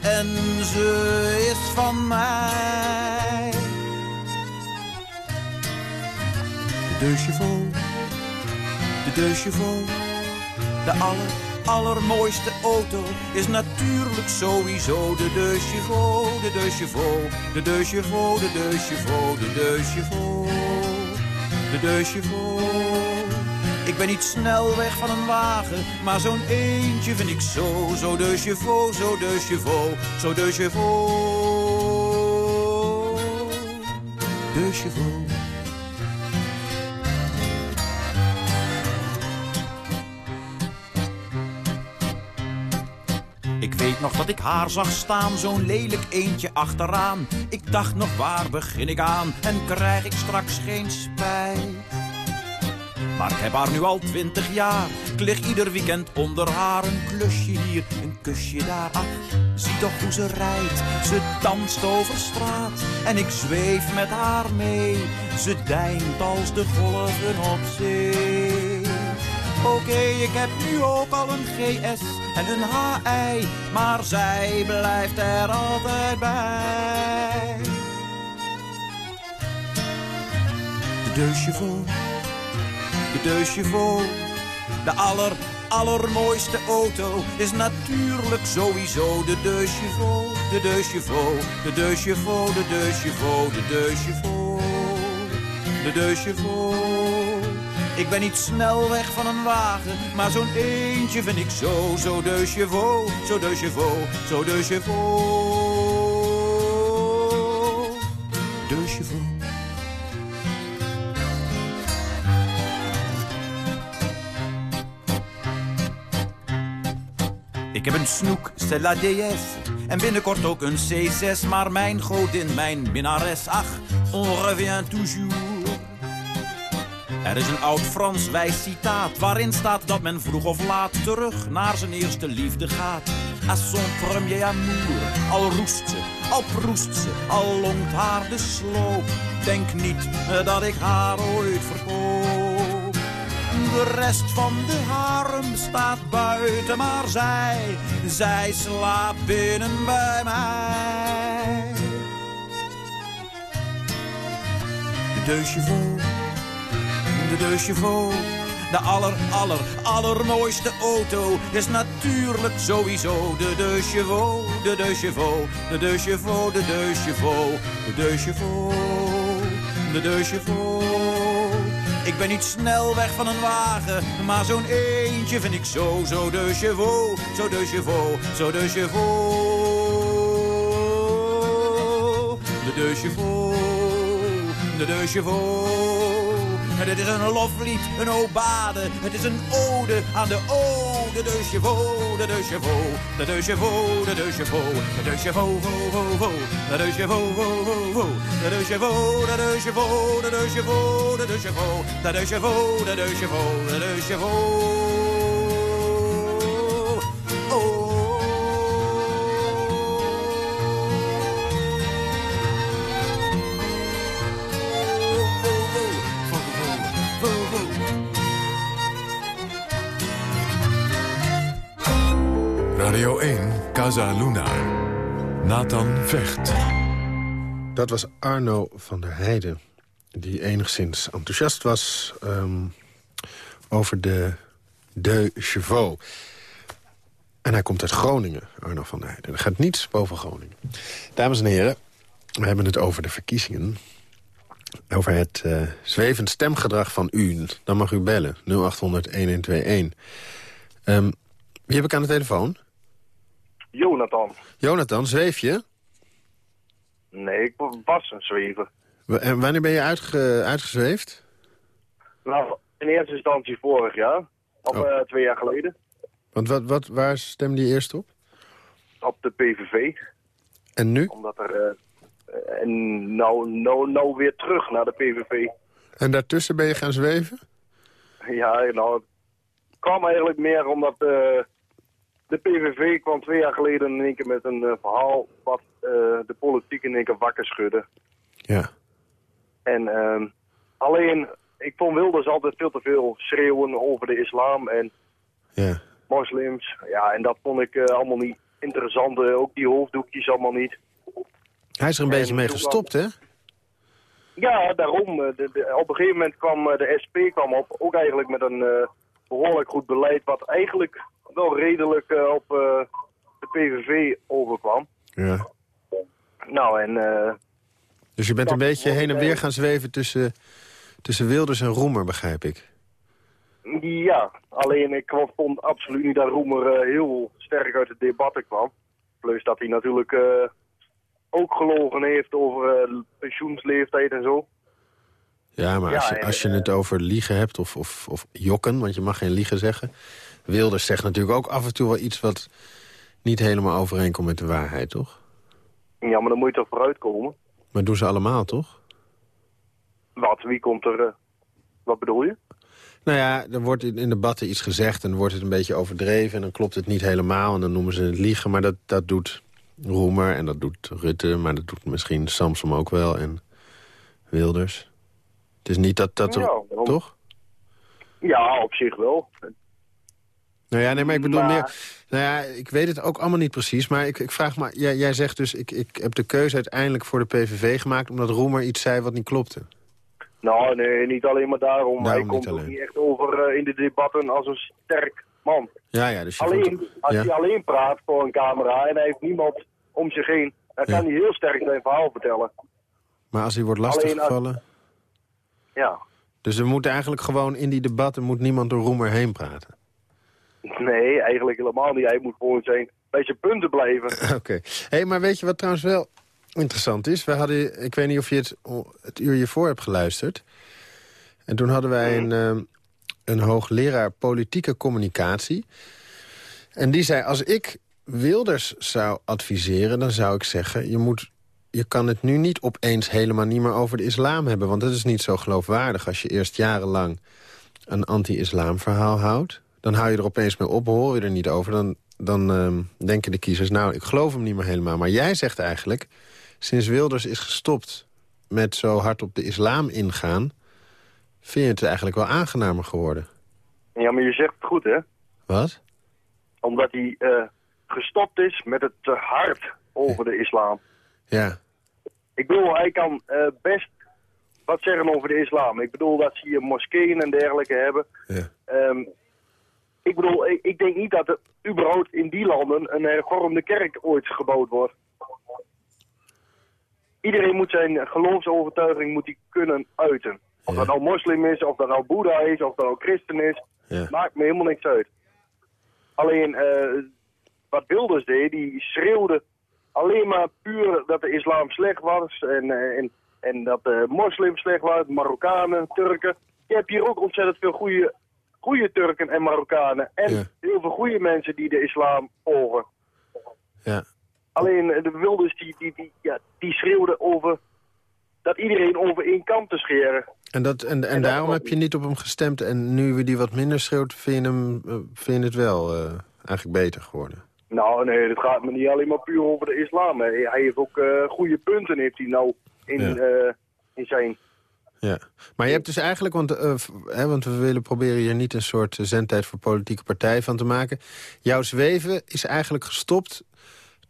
En ze is van mij. De chevaux de chevaux. De aller, allermooiste auto is natuurlijk sowieso de deux chevaux, de deux chevaux, de deux chevaux, de deux chevaux, de deux chevaux, de deux chevaux. Ik ben niet snel weg van een wagen, maar zo'n eentje vind ik zo, zo de chevaux, zo de chevaux, zo de chevaux, de chevaux. Nog dat ik haar zag staan, zo'n lelijk eentje achteraan. Ik dacht nog, waar begin ik aan en krijg ik straks geen spijt? Maar ik heb haar nu al twintig jaar. Ik lig ieder weekend onder haar. Een klusje hier, een kusje daar. Ach, zie toch hoe ze rijdt. Ze danst over straat. En ik zweef met haar mee. Ze deint als de golven op zee. Oké, ik heb nu ook al een GS en een HI, maar zij blijft er altijd bij. De deux chevaux, de deux chevaux, de aller, allermooiste auto is natuurlijk sowieso de deux chevaux, de deux chevaux, de deux chevaux, de deux chevaux, de deux chevaux, de deux chevaux. Ik ben niet snel weg van een wagen, maar zo'n eentje vind ik zo, zo de chevaux, zo de chevaux, zo de chevaux. De chevaux. Ik heb een snoek, c'est déesse. En binnenkort ook een C6, maar mijn godin, mijn minnares. Ach, on revient toujours. Er is een oud Frans wijs citaat waarin staat dat men vroeg of laat terug naar zijn eerste liefde gaat. À son premier amour, al roest ze, al proest ze, al longt haar de sloop. Denk niet eh, dat ik haar ooit verkoop. De rest van de harem staat buiten, maar zij, zij slaapt binnen bij mij. De deux chevaux de chevaux. De aller, aller, allermooiste auto is natuurlijk sowieso de deux chevaux. De deux chevaux, de deux chevaux, de deux chevaux, de deux chevaux, de deux chevaux. Ik ben niet snel weg van een wagen, maar zo'n eentje vind ik zo, zo de chevaux, zo de chevaux, zo de chevaux. De deux chevaux, de deux chevaux. Het is een loflied, een obade. Het is een ode aan de ode de chevaux, de de chevaux, de de chevaux, de de chevaux, de de chevaux, vo, vo, vo, de de chevaux, de de chevaux, de de chevaux, de de chevaux, de de chevaux, de de chevaux, de de chevaux, de de. Radio 1, Casa Luna. Nathan Vecht. Dat was Arno van der Heijden, die enigszins enthousiast was... Um, over de De Chevaux. En hij komt uit Groningen, Arno van der Heijden. Er gaat niets boven Groningen. Dames en heren, we hebben het over de verkiezingen. Over het uh, zwevend stemgedrag van u. Dan mag u bellen, 0800-1121. Um, wie heb ik aan de telefoon? Jonathan. Jonathan, zweef je? Nee, ik was een zwever. En wanneer ben je uitge uitgezweefd? Nou, in eerste instantie vorig jaar. Of Oh. eh, twee jaar geleden. Want wat, wat, waar stemde je eerst op? op de PVV. En nu? Omdat er... eh, en nou, nou, nou weer terug naar de PVV. En daartussen ben je gaan zweven? Ja, nou, het kwam eigenlijk meer omdat eh, de PVV kwam twee jaar geleden in één keer met een eh, verhaal wat eh, de politiek in één keer wakker schudde. Ja. En ehm, alleen, ik vond Wilders altijd veel te veel schreeuwen over de islam en Ja. moslims. Ja, en dat vond ik eh, allemaal niet interessant. ook die hoofddoekjes allemaal niet. Hij is er een En beetje mee gestopt, hè? Ja, daarom. De, de- op een gegeven moment kwam de SP kwam op, ook eigenlijk met een eh, behoorlijk goed beleid, wat eigenlijk wel redelijk eh, op eh, de PVV overkwam. Ja. Nou, en eh, Dus je bent een beetje heen en weer gaan zweven tussen, tussen Wilders en Roemer, begrijp ik. ja, alleen ik vond absoluut niet dat Roemer heel sterk uit het debatten kwam. Plus dat hij natuurlijk ook gelogen heeft over eh, pensioensleeftijd en zo. Ja, maar Ja, als, je, en, als je het over liegen hebt of, of, of jokken, want je mag geen liegen zeggen... Wilders zegt natuurlijk ook af en toe wel iets wat niet helemaal overeenkomt met de waarheid, toch? Ja, maar dan moet je toch vooruitkomen. Maar doen ze allemaal, toch? Wat, wie komt er... eh, wat bedoel je? Nou ja, er wordt in, in debatten iets gezegd en wordt het een beetje overdreven... en dan klopt het niet helemaal en dan noemen ze het liegen. Maar dat, dat doet Roemer en dat doet Rutte, maar dat doet misschien Samsom ook wel en Wilders. Het is niet dat... dat Ja, toch? Ja, op zich wel. Nou ja, nee, maar ik bedoel Maar- meer... Nou ja, ik weet het ook allemaal niet precies, maar ik, ik vraag maar... Jij, jij zegt dus, ik, ik heb de keuze uiteindelijk voor de PVV gemaakt... omdat Roemer iets zei wat niet klopte. Nou, nee, niet alleen maar daarom. Daarom hij komt ook alleen. niet echt over eh, in de debatten als een sterk man. Ja, ja, dus je Alleen, als ja. hij alleen praat voor een camera en hij heeft niemand om zich heen... dan Ja. kan hij heel sterk zijn verhaal vertellen. Maar als hij wordt Alleen als- lastiggevallen... Ja. Dus er moet eigenlijk gewoon in die debatten... moet niemand door Roemer heen praten. Nee, eigenlijk helemaal niet. Hij moet gewoon zijn zijn punten blijven. Oké. Hé, maar weet je wat trouwens wel interessant is? We hadden, ik weet niet of je het, het uur hiervoor hebt geluisterd. En toen hadden wij een, ehm, een hoogleraar politieke communicatie. En die zei, als ik Wilders zou adviseren... dan zou ik zeggen, je, moet, je kan het nu niet opeens helemaal niet meer over de islam hebben. Want dat is niet zo geloofwaardig als je eerst jarenlang een anti-islam verhaal houdt. Dan hou je er opeens mee op, hoor je er niet over. Dan, dan ehm, denken de kiezers, nou, ik geloof hem niet meer helemaal. Maar jij zegt eigenlijk, sinds Wilders is gestopt met zo hard op de islam ingaan... vind je het eigenlijk wel aangenamer geworden. Ja, maar je zegt het goed, hè? Wat? Omdat hij eh, gestopt is met het te hard over de islam. Ja, Ik bedoel, hij kan eh, best wat zeggen over de islam. Ik bedoel dat ze hier moskeeën en dergelijke hebben. ja. Ehm, ik bedoel, ik, ik denk niet dat er überhaupt in die landen een hervormde kerk ooit gebouwd wordt. Iedereen moet zijn geloofsovertuiging moet die kunnen uiten. Of Ja. dat nou moslim is, of dat nou boeddha is, of dat nou christen is. Ja. Maakt me helemaal niks uit. Alleen, eh, wat Wilders deed, die schreeuwde alleen maar puur dat de islam slecht was. En, eh, en, en dat de moslims slecht waren, Marokkanen, Turken. Je hebt hier ook ontzettend veel goede, goede Turken en Marokkanen. En Ja. heel veel goede mensen die de islam volgen. ja. Alleen eh, de Wilders die, die, die, ja, die schreeuwde over dat iedereen over één kant te scheren. En, dat, en, en daarom heb je niet op hem gestemd. En nu we die wat minder schreeuwt, vind je, hem, eh, vind je het wel eh, eigenlijk beter geworden. Nou, nee, het gaat me niet alleen maar puur over de islam. hè. Hij heeft ook eh, goede punten, heeft hij nou in, Ja. in zijn... Ja, maar je hebt dus eigenlijk, want, eh, hè, want we willen proberen hier niet een soort zendtijd voor politieke partij van te maken. Jouw zweven is eigenlijk gestopt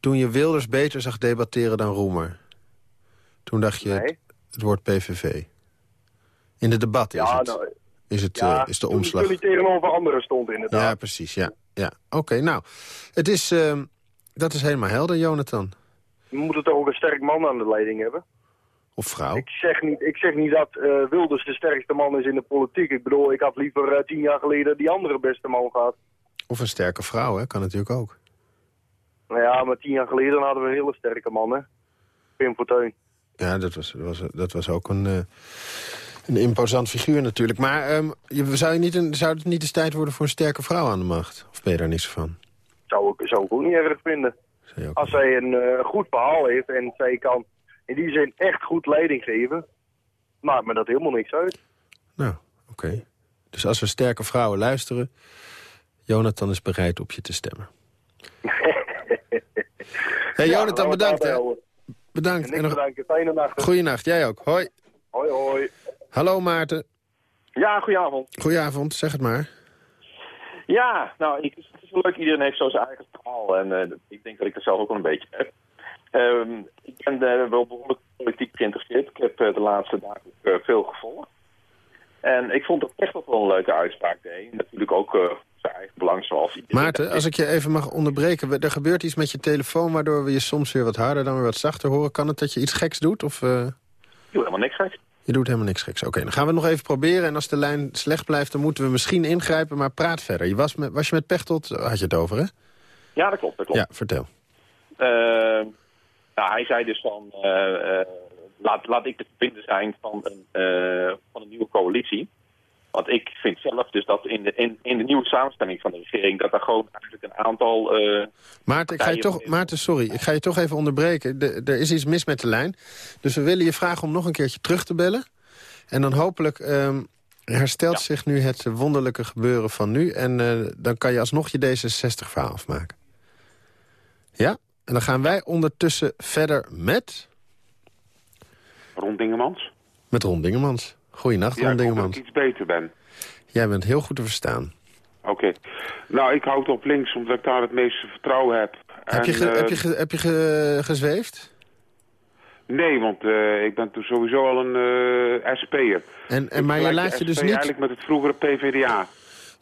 toen je Wilders beter zag debatteren dan Roemer. Toen dacht je, Nee. het, het wordt PVV. In de debatten is Ja, het, nou, is, het, ja, eh, is de omslag. Toen hij tegenover anderen stond, inderdaad. Ja, precies, ja. ja. Oké, nou, het is, eh, dat is helemaal helder, Jonathan. We moeten toch ook een sterk man aan de leiding hebben. Of vrouw. Ik zeg niet, ik zeg niet dat eh, Wilders de sterkste man is in de politiek. Ik bedoel, ik had liever eh, tien jaar geleden die andere beste man gehad. Of een sterke vrouw, hè? kan natuurlijk ook. Nou ja, maar tien jaar geleden hadden we een hele sterke man, hè. Pim Fortuyn. Ja, dat was, was, dat was ook een, eh, een imposant figuur natuurlijk. Maar ehm, je, zou, je niet een, zou het niet eens tijd worden voor een sterke vrouw aan de macht? Of ben je daar niets van? Zou ik, zou ik ook niet erg vinden. Als zij een goed verhaal heeft en zij kan in die zin echt goed leiding geven, maakt me dat helemaal niks uit. Nou, oké. Dus als we sterke vrouwen luisteren... Jonathan is bereid op je te stemmen. hey, Jonathan, bedankt. hè. Bedankt. En En nog... Fijne nacht. Goeienacht, jij ook. Hoi. Hoi, hoi. Hallo Maarten. Ja, goedenavond. Goedenavond, zeg het maar. Ja, nou, ik, het is leuk. Iedereen heeft zo zijn eigen verhaal. En eh, ik denk dat ik er zelf ook wel een beetje heb. Ehm, ik ben eh, wel behoorlijk politiek geïnteresseerd. Ik heb eh, de laatste dagen ook, eh, veel gevolgd. En ik vond het echt wel een leuke uitspraak deed. Natuurlijk ook zijn eigen belang zoals. Maarten, als ik je even mag onderbreken. Er gebeurt iets met je telefoon waardoor we je soms weer wat harder dan weer wat zachter horen. Kan het dat je iets geks doet? Of Ik doe helemaal niks geks. je doet helemaal niks geks? Oké, dan gaan we het nog even proberen. En als de lijn slecht blijft, dan moeten we misschien ingrijpen. Maar praat verder. Je was, met, was je met Pechtold? Had je het over, hè? Ja, dat klopt, dat klopt. Ja, vertel. Nou, hij zei dus van, eh, eh, laat, laat ik de verbinder zijn van een, eh, van een nieuwe coalitie. Want ik vind zelf dus dat in de, in, in de nieuwe samenstelling van de regering... dat er gewoon eigenlijk een aantal... Maarten, ik ga je toch, Maarten, sorry. Ik ga je toch even onderbreken. De- er is iets mis met de lijn. Dus we willen je vragen om nog een keertje terug te bellen. En dan hopelijk ehm, herstelt zich nu het wonderlijke gebeuren van nu. En dan kan je alsnog je D66-verhaal afmaken. Ja? En dan gaan wij ondertussen verder met... Ron Dingemans? Met Ron Dingemans. Goeienacht, Ja, Ron ik hoop dat Dingemans. ik iets beter ben. Jij bent heel goed te verstaan. Oké. Nou, ik houd op links omdat ik daar het meeste vertrouwen heb. heb je, ge- eh, heb je, ge- heb je ge- gezweefd? Nee, want eh, ik ben toen sowieso al een eh SP'er. En, en, maar je laat je dus niet... eigenlijk met het vroegere PvdA.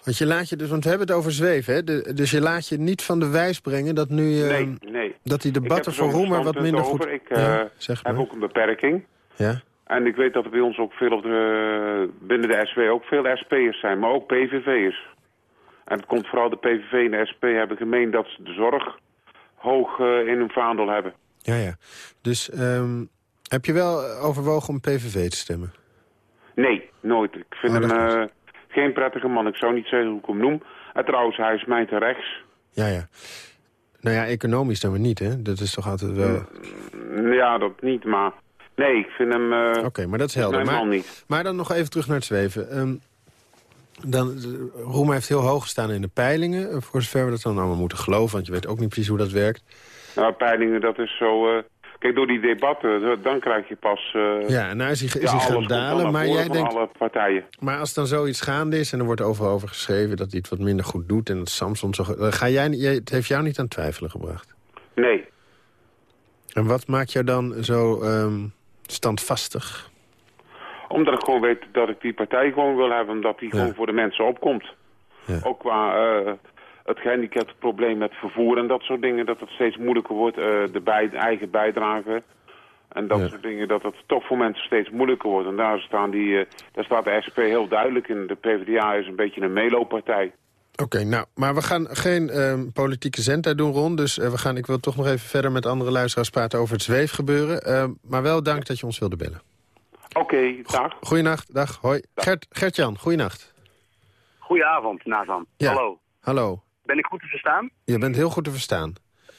Want je laat je dus, want we hebben het over zweven, hè? De- dus je laat je niet van de wijs brengen dat nu eh, Nee, nee. Dat die Ik debatten voor Roemer wat standpunt minder goed. over. Ik eh, Ja, zeg heb ook een beperking. Ja. En ik weet dat er bij ons ook veel op de, binnen de SP ook veel SP'ers zijn, maar ook PVV'ers. En het komt vooral de PVV en de SP hebben gemeen dat ze de zorg hoog eh, in hun vaandel hebben. Ja, ja. Dus ehm, heb je wel overwogen om PVV te stemmen? Nee, nooit. Ik vind Oh, hem eh, geen prettige man. Ik zou niet zeggen hoe ik hem noem. En trouwens, hij is mij te rechts. Ja, ja. Nou ja, economisch dan weer niet, hè? Dat is toch altijd wel... Mm, Ja, dat niet, maar... Nee, ik vind hem... eh, Oké, maar dat is helder. Maar, niet. maar dan nog even terug naar het zweven. Ehm, dan, Roemer heeft heel hoog gestaan in de peilingen. eh, Voor zover we dat dan allemaal moeten geloven. Want je weet ook niet precies hoe dat werkt. Nou, peilingen, dat is zo... eh, kijk, door die debatten, dan krijg je pas... eh, Ja, en nou is hij, is ja, gaan dalen. Maar jij denkt, alle partijen. Maar als dan zoiets gaande is en er wordt overal over geschreven... dat hij het wat minder goed doet en dat Samson zo... dan Ga jij, het heeft jou niet aan twijfelen gebracht. Nee. En wat maakt jou dan zo ehm, standvastig? Omdat ik gewoon weet dat ik die partij gewoon wil hebben. Omdat die gewoon voor de mensen opkomt. Ook qua eh, het gehandicaptenprobleem met vervoer en dat soort dingen. Dat het steeds moeilijker wordt. eh, de bij, eigen bijdrage. En dat soort dingen. Dat het toch voor mensen steeds moeilijker wordt. En daar, staan die, eh, daar staat de SP heel duidelijk in. De PvdA is een beetje een melopartij. Oké, nou, maar we gaan geen ehm, politieke zendtijd doen, Ron. Dus eh, we gaan, ik wil toch nog even verder met andere luisteraars praten over het zweefgebeuren. Ehm, maar wel dank dat je ons wilde bellen. Oké, dag. Goeienacht, dag, hoi. Gert, Gert-Jan, goeienacht. Goedenavond, Nathan. Ja. Hallo. Hallo, Ben ik goed te verstaan? je bent heel goed te verstaan.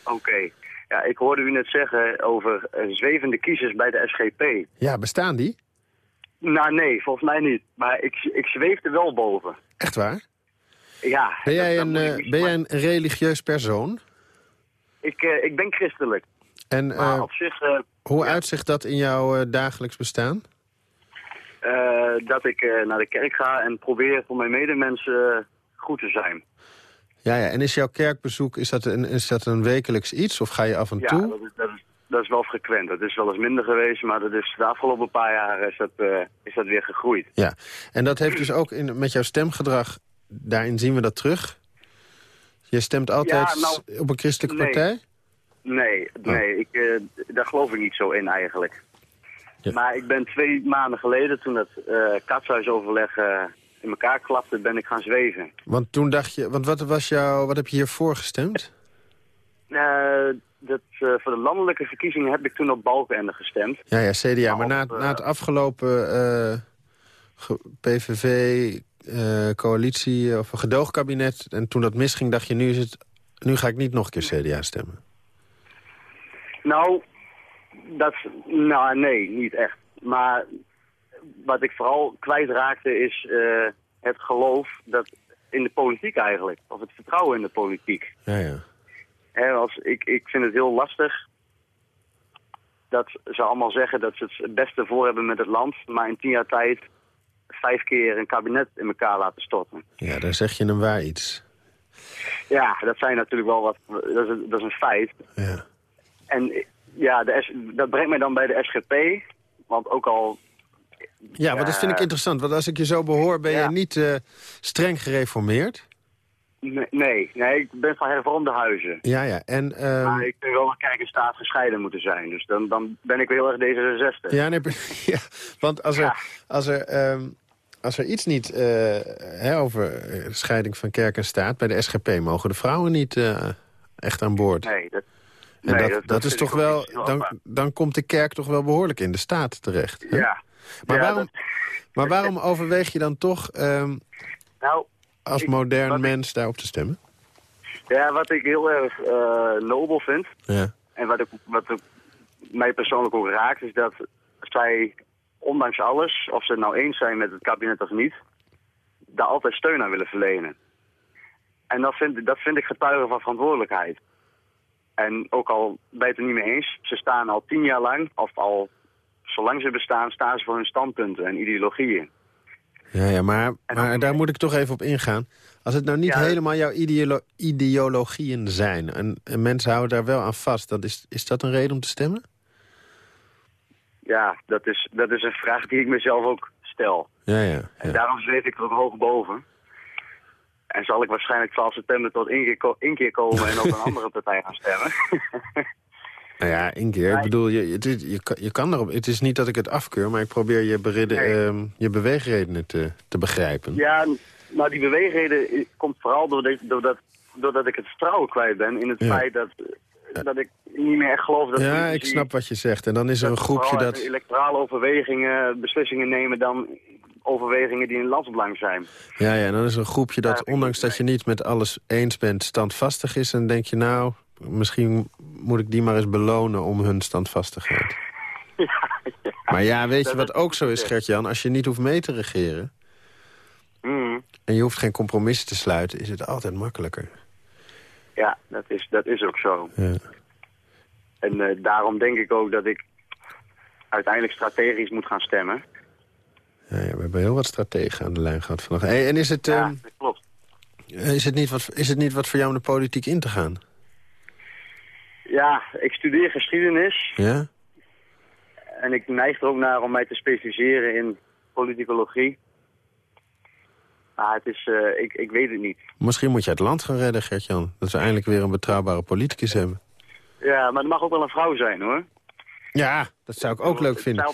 Oké. Ja, ik hoorde u net zeggen over eh, zwevende kiezers bij de SGP. Ja, bestaan die? Nou, nee, volgens mij niet. Maar ik, ik zweef er wel boven. Echt waar? Ja. Ben jij dat- een, dat eh, ben jij een religieus persoon? Ik, eh, ik ben christelijk. En Maar op zich, hoe uitzicht dat in jouw dagelijks bestaan? dat ik naar de kerk ga en probeer voor mijn medemensen goed te zijn. Ja, ja. En is jouw kerkbezoek is dat een, is dat een wekelijks iets of ga je af en Ja, toe? dat is, dat, is, dat is wel frequent. Dat is wel eens minder geweest, maar dat is de afgelopen paar jaar is dat, eh, is dat weer gegroeid. Ja. En dat heeft dus ook in, met jouw stemgedrag, daarin zien we dat terug? Je stemt altijd Ja, nou, op een christelijke nee. partij? Nee, nee ik, eh, daar geloof ik niet zo in eigenlijk. Maar ik ben twee maanden geleden, toen het eh katshuisoverleg in elkaar klapte, ben ik gaan zweven. Want toen dacht je, want wat, was jouw, wat heb je hiervoor gestemd? Eh, dat, eh, voor de landelijke verkiezingen heb ik toen op Balkenende gestemd. Ja, ja, CDA. Maar na, eh, na het afgelopen ge- PVV, coalitie of een gedoogkabinet... en toen dat misging, dacht je, nu, is het, nu ga ik niet nog een keer CDA stemmen. Nou, dat, nou, nee, niet echt. Maar wat ik vooral kwijtraakte is uh, het geloof dat in de politiek eigenlijk. Of het vertrouwen in de politiek. Ja, ja. He, als, ik, ik vind het heel lastig dat ze allemaal zeggen dat ze het beste voor hebben met het land. Maar in tien jaar tijd vijf keer een kabinet in elkaar laten storten. Ja, daar zeg je hem waar iets. Ja, dat zijn natuurlijk wel wat... Dat is, dat is een feit. Ja. En ja, de dat brengt mij dan bij de SGP. Want ook al... Ja, maar dat vind ik interessant. Want als ik je zo behoor, ben je niet uh, streng gereformeerd? Nee, nee, ik ben van hervormde huizen. Ja, ja. En, um... Maar ik vind wel dat kerk en staat gescheiden moeten zijn. Dus dan, dan ben ik wel heel erg D66. Ja, nee, ja want als er, als er, um, als er iets niet uh, hè, over eh, scheiding van kerk en staat... bij de SGP mogen de vrouwen niet echt aan boord. Nee, dat, en nee, dat, dat, dat is toch wel, dan, dan komt de kerk toch wel behoorlijk in de staat terecht. Hè? Ja. Maar, ja, waarom, maar waarom overweeg je dan toch... Um, nou, als ik, modern mens daarop te stemmen? Ja, wat ik heel erg uh, nobel vind... Ja. en wat, ik, wat ik, mij persoonlijk ook raakt... is dat zij, ondanks alles, of ze het nou eens zijn met het kabinet of niet... daar altijd steun aan willen verlenen. En dat vind, dat vind ik getuigen van verantwoordelijkheid. En ook al ben je het er niet mee eens... ze staan al tien jaar lang, of al zolang ze bestaan... staan ze voor hun standpunten en ideologieën. Ja, ja maar, maar daar moet ik toch even op ingaan. Als het nou niet Ja. helemaal jouw ideolo ideologieën zijn... En, en mensen houden daar wel aan vast... Dan is, is dat een reden om te stemmen? Ja, dat is, dat is een vraag die ik mezelf ook stel. Ja, ja. En daarom zweef ik er ook hoog boven. En zal ik waarschijnlijk 12 september tot inkeer, ko inkeer komen en op een andere partij gaan stemmen. Nou ja, één keer. Ik bedoel, je, het is, je, kan- je kan erop... Het is niet dat ik het afkeur, maar ik probeer je, bereden, Nee. ehm, je beweegredenen te, te begrijpen. ja, nou die beweegreden komt vooral doordat, doordat, doordat ik het vertrouwen kwijt ben in het Ja. feit dat, dat ik niet meer echt geloof dat Ja, ik snap wat je zegt. En dan is er een groepje dat... electorale overwegingen beslissingen nemen dan overwegingen die in landsbelang zijn. Ja, ja, en dan is er een groepje dat, ondanks dat je niet met alles eens bent, standvastig is. En denk je, nou, misschien moet ik die maar eens belonen om hun standvastigheid. Maar ja, weet je wat ook zo is, Gert-Jan? Als je niet hoeft mee te regeren... Mm. en je hoeft geen compromissen te sluiten... is het altijd makkelijker. Ja, dat is, dat is ook zo. Ja. En eh, daarom denk ik ook dat ik uiteindelijk strategisch moet gaan stemmen. Ja, ja, we hebben heel wat strategen aan de lijn gehad vandaag. Hey, en is het, Ja, ehm, dat klopt. is, het niet wat, is het niet wat voor jou om de politiek in te gaan? Ja, ik studeer geschiedenis Ja? en ik neig er ook naar om mij te specialiseren in politicologie. Maar het is, eh, ik, ik weet het niet. Misschien moet je het land gaan redden, Gert-Jan. Dat we eindelijk weer een betrouwbare politicus hebben. Ja, maar er mag ook wel een vrouw zijn hoor. Ja, dat zou ik ook leuk vinden.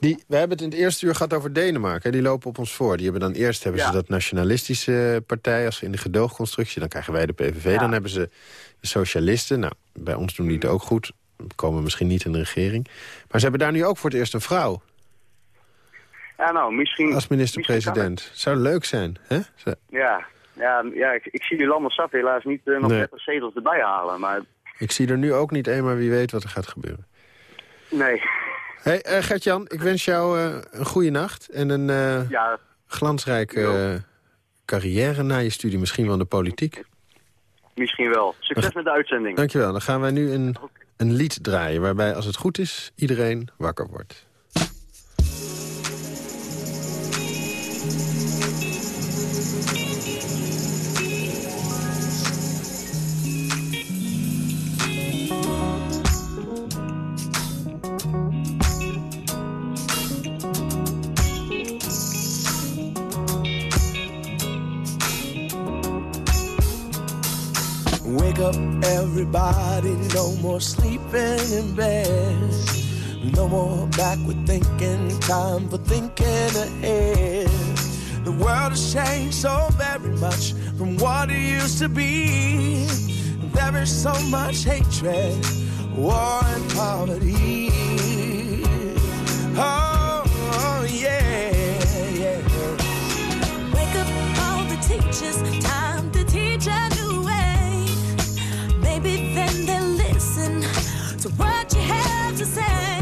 Die, we hebben het in het eerste uur gehad over Denemarken. hè. Die lopen op ons voor. Die hebben dan eerst hebben Ja. ze dat nationalistische partij als in de gedoogconstructie. Dan krijgen wij de PVV. Ja. Dan hebben ze de socialisten. Nou, bij ons doen die het ook goed. We komen misschien niet in de regering. Maar ze hebben daar nu ook voor het eerst een vrouw Ja, nou, misschien... als minister-president. Zou leuk zijn, hè? Ja, ja, ja ik, ik zie die Sat helaas niet eh, nog Nee. 30 zetels erbij halen. Maar Ik zie er nu ook niet een, maar wie weet wat er gaat gebeuren. Nee, Hey, eh, Gert-Jan, ik wens jou eh, een goede nacht en een eh, ja, glansrijke carrière na je studie, misschien wel in de politiek. misschien wel. Succes met de uitzending. Dankjewel. Dan gaan wij nu een, een lied draaien... waarbij, als het goed is, iedereen wakker wordt. Sleeping in bed. No more backward thinking, time for thinking ahead. The world has changed so very much from what it used to be. There is so much hatred, war, and poverty. Oh, oh, yeah, yeah. Wake up all the teachers, time to teach a to say.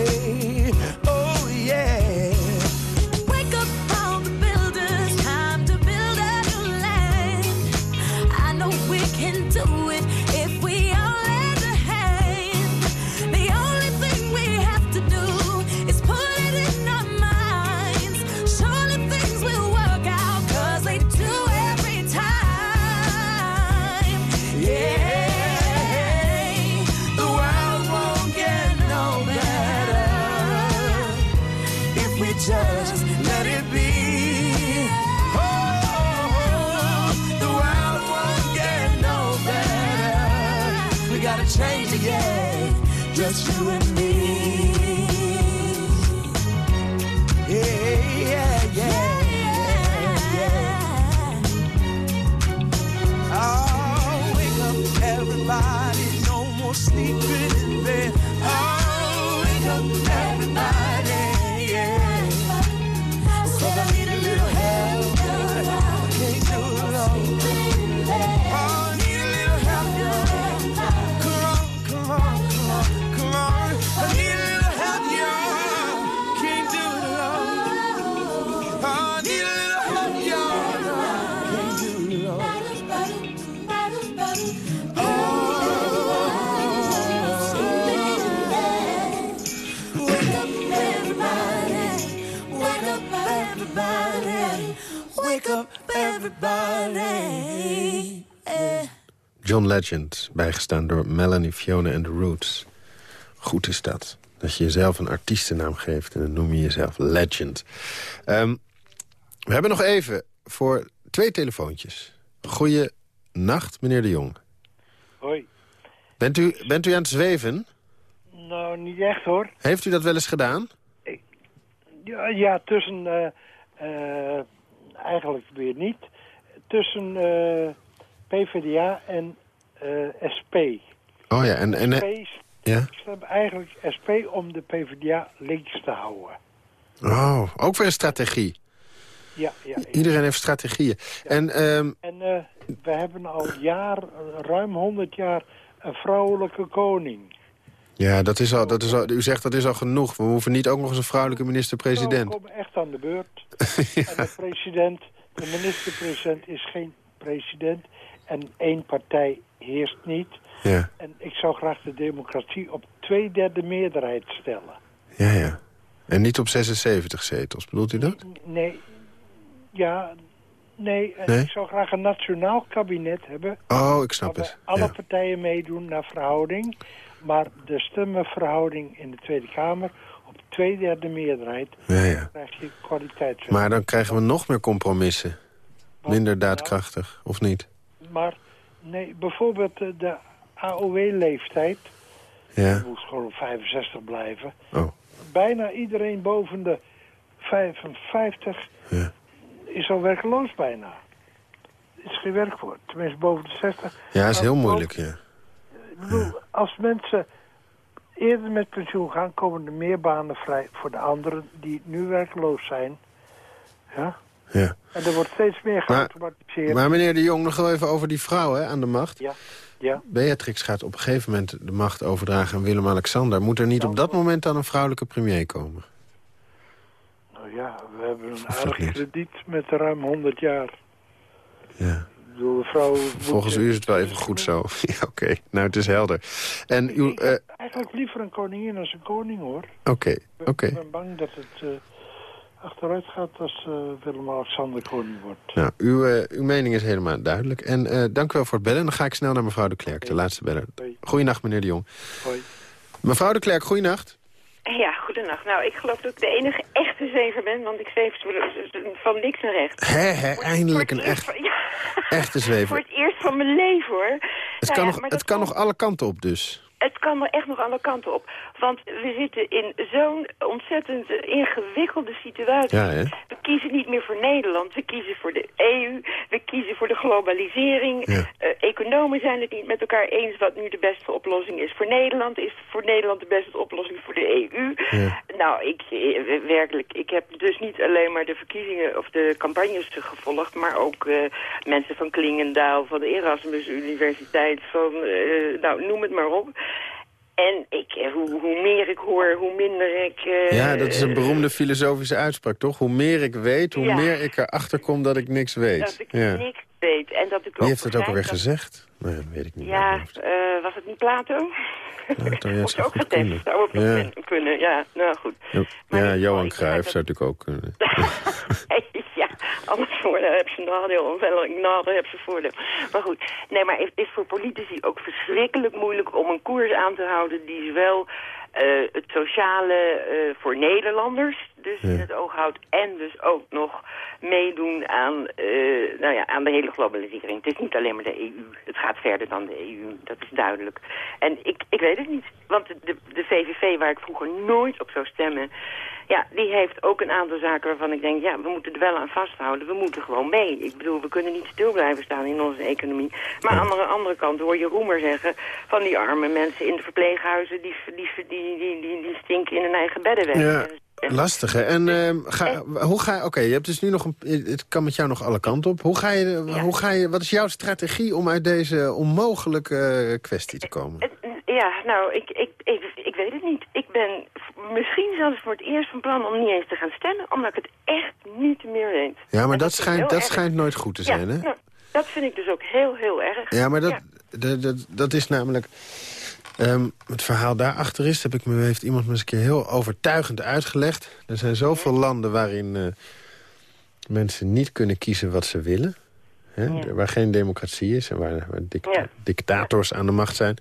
John Legend, bijgestaan door Melanie Fiona and the Roots. Goed is dat. Dat je jezelf een artiestennaam geeft en dan noem je jezelf Legend. Ehm, we hebben nog even voor twee telefoontjes. Goeie nacht, meneer de Jong. Hoi. Bent u, bent u aan het zweven? Nou, niet echt hoor. Heeft u dat wel eens gedaan? Ja, ja tussen... eh, eh, eigenlijk weer niet. Tussen eh, PvdA en SP. Oh ja, en... en SP, ja? Ik stem eigenlijk SP om de PvdA links te houden. Oh, ook weer een strategie. Ja, ja. ja. Iedereen heeft strategieën. En ehm, En eh, we hebben al jaar, ruim 100 jaar een vrouwelijke koning. ja, dat is al, dat is al, u zegt dat is al genoeg. We hoeven niet ook nog eens een vrouwelijke minister-president. Vrouwen komen echt aan de beurt. En de president, de minister-president is geen president. En één partij heerst niet. Ja, En ik zou graag de democratie op twee derde meerderheid stellen. ja, ja. En niet op 76 zetels, bedoelt u dat? Nee, ja, nee, ik zou graag een nationaal kabinet hebben. Oh, ik snap het. alle Ja. partijen meedoen naar verhouding. Maar de stemmenverhouding in de Tweede Kamer op twee derde meerderheid... Ja, ja. krijg je kwaliteit. Maar dan krijgen we nog meer compromissen. Minder daadkrachtig, of niet? Maar nee, bijvoorbeeld eh, de AOW-leeftijd... Ja. moest gewoon op 65 blijven. Oh. Bijna iedereen boven de 55 Ja. is al werkloos bijna. Is geen werk voor. Tenminste, boven de 60. Ja, is heel moeilijk, ja. Ik bedoel, als mensen eerder met pensioen gaan... komen er meer banen vrij voor de anderen die nu werkloos zijn. Ja? Ja. En er wordt steeds meer geautomatiseerd. Maar meneer de Jong, nog wel even over die vrouw hè, aan de macht. Ja, ja. Beatrix gaat op een gegeven moment de macht overdragen aan Willem-Alexander. Moet er niet op dat moment dan een vrouwelijke premier komen? Nou ja, we hebben een aardig krediet met ruim 100 jaar. Ja. Bedoel, de vrouw... Volgens u is het wel even goed zo. ja, oké. Nou, het is helder. En uw... eh, Eigenlijk liever een koningin als een koning, hoor. Oké, oké. Ik ben bang dat het eh, achteruit gaat als eh, Willem-Alexander koning wordt. Nou, uw, eh, uw mening is helemaal duidelijk. En eh, dank u wel voor het bellen. Dan ga ik snel naar mevrouw de Klerk, de laatste beller. Goeienacht, meneer de Jong. Hoi. Mevrouw de Klerk, goeienacht. Ja, goedenacht. Nou, ik geloof dat ik de enige echte zever ben, want ik zweef van links naar rechts. Hè, hè, eindelijk een echt, Ja. echte Voor zwever. het eerst van mijn leven, hoor. Het Nou kan, ja, nog, het kan nog alle kanten op dus. Het kan er echt nog alle kanten op. Want we zitten in zo'n ontzettend ingewikkelde situatie. Ja? We kiezen niet meer voor Nederland. We kiezen voor de EU. We kiezen voor de globalisering. Ja. Eh, economen zijn het niet met elkaar eens wat nu de beste oplossing is voor Nederland. Is voor Nederland de beste oplossing voor de EU? Nou, ik, eh, werkelijk, ik heb dus niet alleen maar de verkiezingen of de campagnes gevolgd, maar ook eh, mensen van Klingendaal, van de Erasmus Universiteit, van, nou, noem het maar op. En ik, eh, hoe, hoe meer ik hoor, hoe minder ik... eh, Ja, dat is een beroemde filosofische uitspraak, toch? Hoe meer ik weet, hoe Ja. meer ik erachter kom dat ik niks weet. Dat ik ja. niks weet. En dat ik Wie heeft het ook alweer dat- gezegd? Nou, dat weet ik niet. Ja, eh, was het niet Plato? Dat Of zou ook getest, kunnen. zou ook Ja. kun- kunnen. Ja, nou goed. Ja, ja, Johan Cruijff zou natuurlijk ook kunnen. ja, alles voordeel heb ze nadeel. Een nadeel heb ze voordeel. Maar goed, nee, maar het is voor politici ook verschrikkelijk moeilijk om een koers aan te houden die zowel eh, het sociale eh, voor Nederlanders dus in het oog houdt en dus ook nog meedoen aan, eh, nou ja, aan de hele globalisering. Het is niet alleen maar de EU, het gaat verder dan de EU, dat is duidelijk. En ik, ik weet het niet, want de, de VVV waar ik vroeger nooit op zou stemmen, ja, die heeft ook een aantal zaken waarvan ik denk, ja, we moeten er wel aan vasthouden. We moeten gewoon mee. Ik bedoel, we kunnen niet stil blijven staan in onze economie. Maar aan de andere kant hoor je Roemer zeggen van die arme mensen in de verpleeghuizen, die, die, die, die, die, die stinken in hun eigen bedden weg. Ja, lastig hè. En ehm, ga, hoe ga Oké, je hebt dus nu nog een... Het kan met jou nog alle kanten op. Hoe ga je, hoe ga je, wat is jouw strategie om uit deze onmogelijke eh, kwestie te komen? Ja, nou, ik, ik, ik, ik weet het niet. Ik ben misschien zelfs voor het eerst van plan om niet eens te gaan stemmen, omdat ik het echt niet meer weet. Ja, maar dat, schijnt, dat erg. schijnt nooit goed te zijn, ja, hè? nou, dat vind ik dus ook heel, heel erg. Ja, maar dat, dat, dat, dat is namelijk... ehm, het verhaal daarachter is, heb ik me, heeft iemand me eens een keer heel overtuigend uitgelegd. Er zijn zoveel landen waarin eh, mensen niet kunnen kiezen wat ze willen. Hè? Waar geen democratie is en waar, waar dict- dictators aan de macht zijn.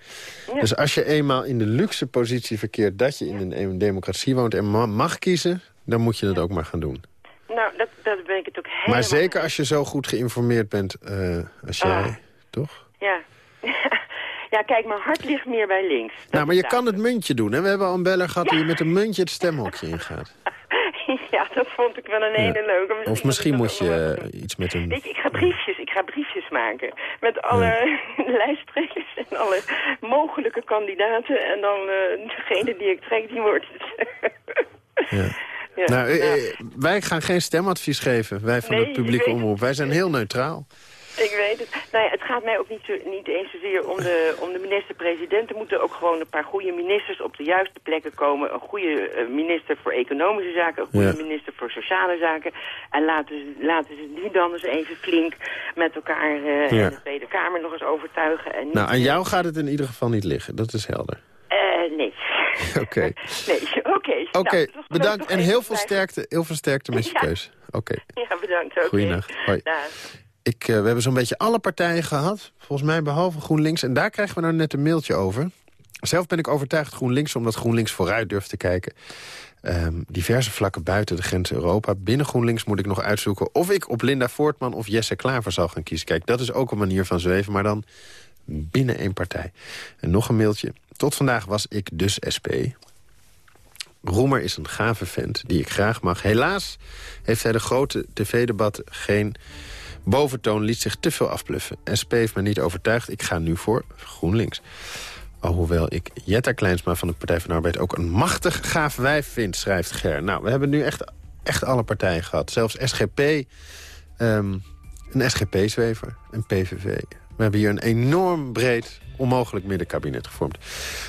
Ja. Dus als je eenmaal in de luxe positie verkeert dat je in een, democratie woont en ma- mag kiezen... dan moet je dat ook maar gaan doen. Nou, dat, dat ben ik het ook helemaal... Maar zeker als je zo goed geïnformeerd bent eh, als jij, Ah. toch? Ja. ja, kijk, mijn hart ligt meer bij links. Nou, maar je kan het muntje doen. Hè? We hebben al een beller gehad die met een muntje het stemhokje ingaat. ja, dat vond ik wel een hele leuke. Of misschien moet je eh, iets met een... Weet je, ik ga briefjes, ik ga briefjes maken. Met alle lijsttrekkers en alle mogelijke kandidaten. En dan eh, degene die ik trek, die wordt het. Ja. Ja, nou, eh, ja. wij gaan geen stemadvies geven, wij van Nee, de publieke omroep. Wij zijn heel neutraal. Ik weet het. Nou ja, het gaat mij ook niet, zo, niet eens zozeer om de, om de minister-president. Er moeten ook gewoon een paar goede ministers op de juiste plekken komen. Een goede eh, minister voor economische zaken, een goede Ja. minister voor sociale zaken. En laten ze, laten ze die dan eens even flink met elkaar eh Ja. in de Tweede Kamer nog eens overtuigen. En niet, Nou, aan jou gaat het in ieder geval niet liggen, dat is helder. eh, nee. Oké, Nee, oké. Oké, Nou, bedankt en heel veel sterkte, heel veel sterkte met je Ja. keus. Oké, Ja, bedankt. oké. Goeienacht. Hoi. Ik, eh, we hebben zo'n beetje alle partijen gehad, volgens mij behalve GroenLinks. En daar krijgen we nou net een mailtje over. Zelf ben ik overtuigd GroenLinks, omdat GroenLinks vooruit durft te kijken. Ehm, diverse vlakken buiten de grenzen Europa. Binnen GroenLinks moet ik nog uitzoeken of ik op Linda Voortman of Jesse Klaver zal gaan kiezen. Kijk, dat is ook een manier van zweven, maar dan binnen één partij. En nog een mailtje. Tot vandaag was ik dus SP. Roemer is een gave vent die ik graag mag. Helaas heeft hij de grote tv-debatten geen boventoon... liet zich te veel afbluffen. SP heeft me niet overtuigd. Ik ga nu voor GroenLinks. Alhoewel ik Jetta Kleinsma van de Partij van de Arbeid... ook een machtig gaaf wijf vind, schrijft Ger. Nou, we hebben nu echt, echt alle partijen gehad. Zelfs SGP, ehm, een SGP-zwever, een PVV. We hebben hier een enorm breed, onmogelijk middenkabinet gevormd.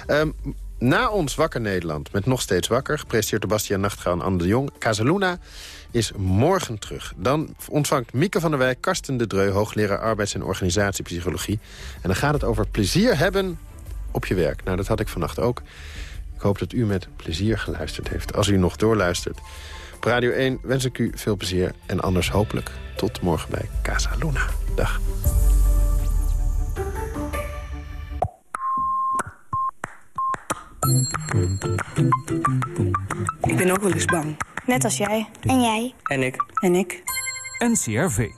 Ehm, na ons Wakker Nederland, met nog steeds wakker... gepresenteerd door Bastiaan Nachtgaal en Anne de Jong... Casaluna is morgen terug. Dan ontvangt Mieke van der Wijk, Karsten de Dreu... hoogleraar arbeids- en organisatiepsychologie. En dan gaat het over plezier hebben op je werk. Nou, dat had ik vannacht ook. Ik hoop dat u met plezier geluisterd heeft. Als u nog doorluistert. Op Radio 1 wens ik u veel plezier. En anders hopelijk tot morgen bij Casa Luna. Dag. Ik ben ook wel eens bang. Net als jij. En jij. En ik. En ik. NCRV.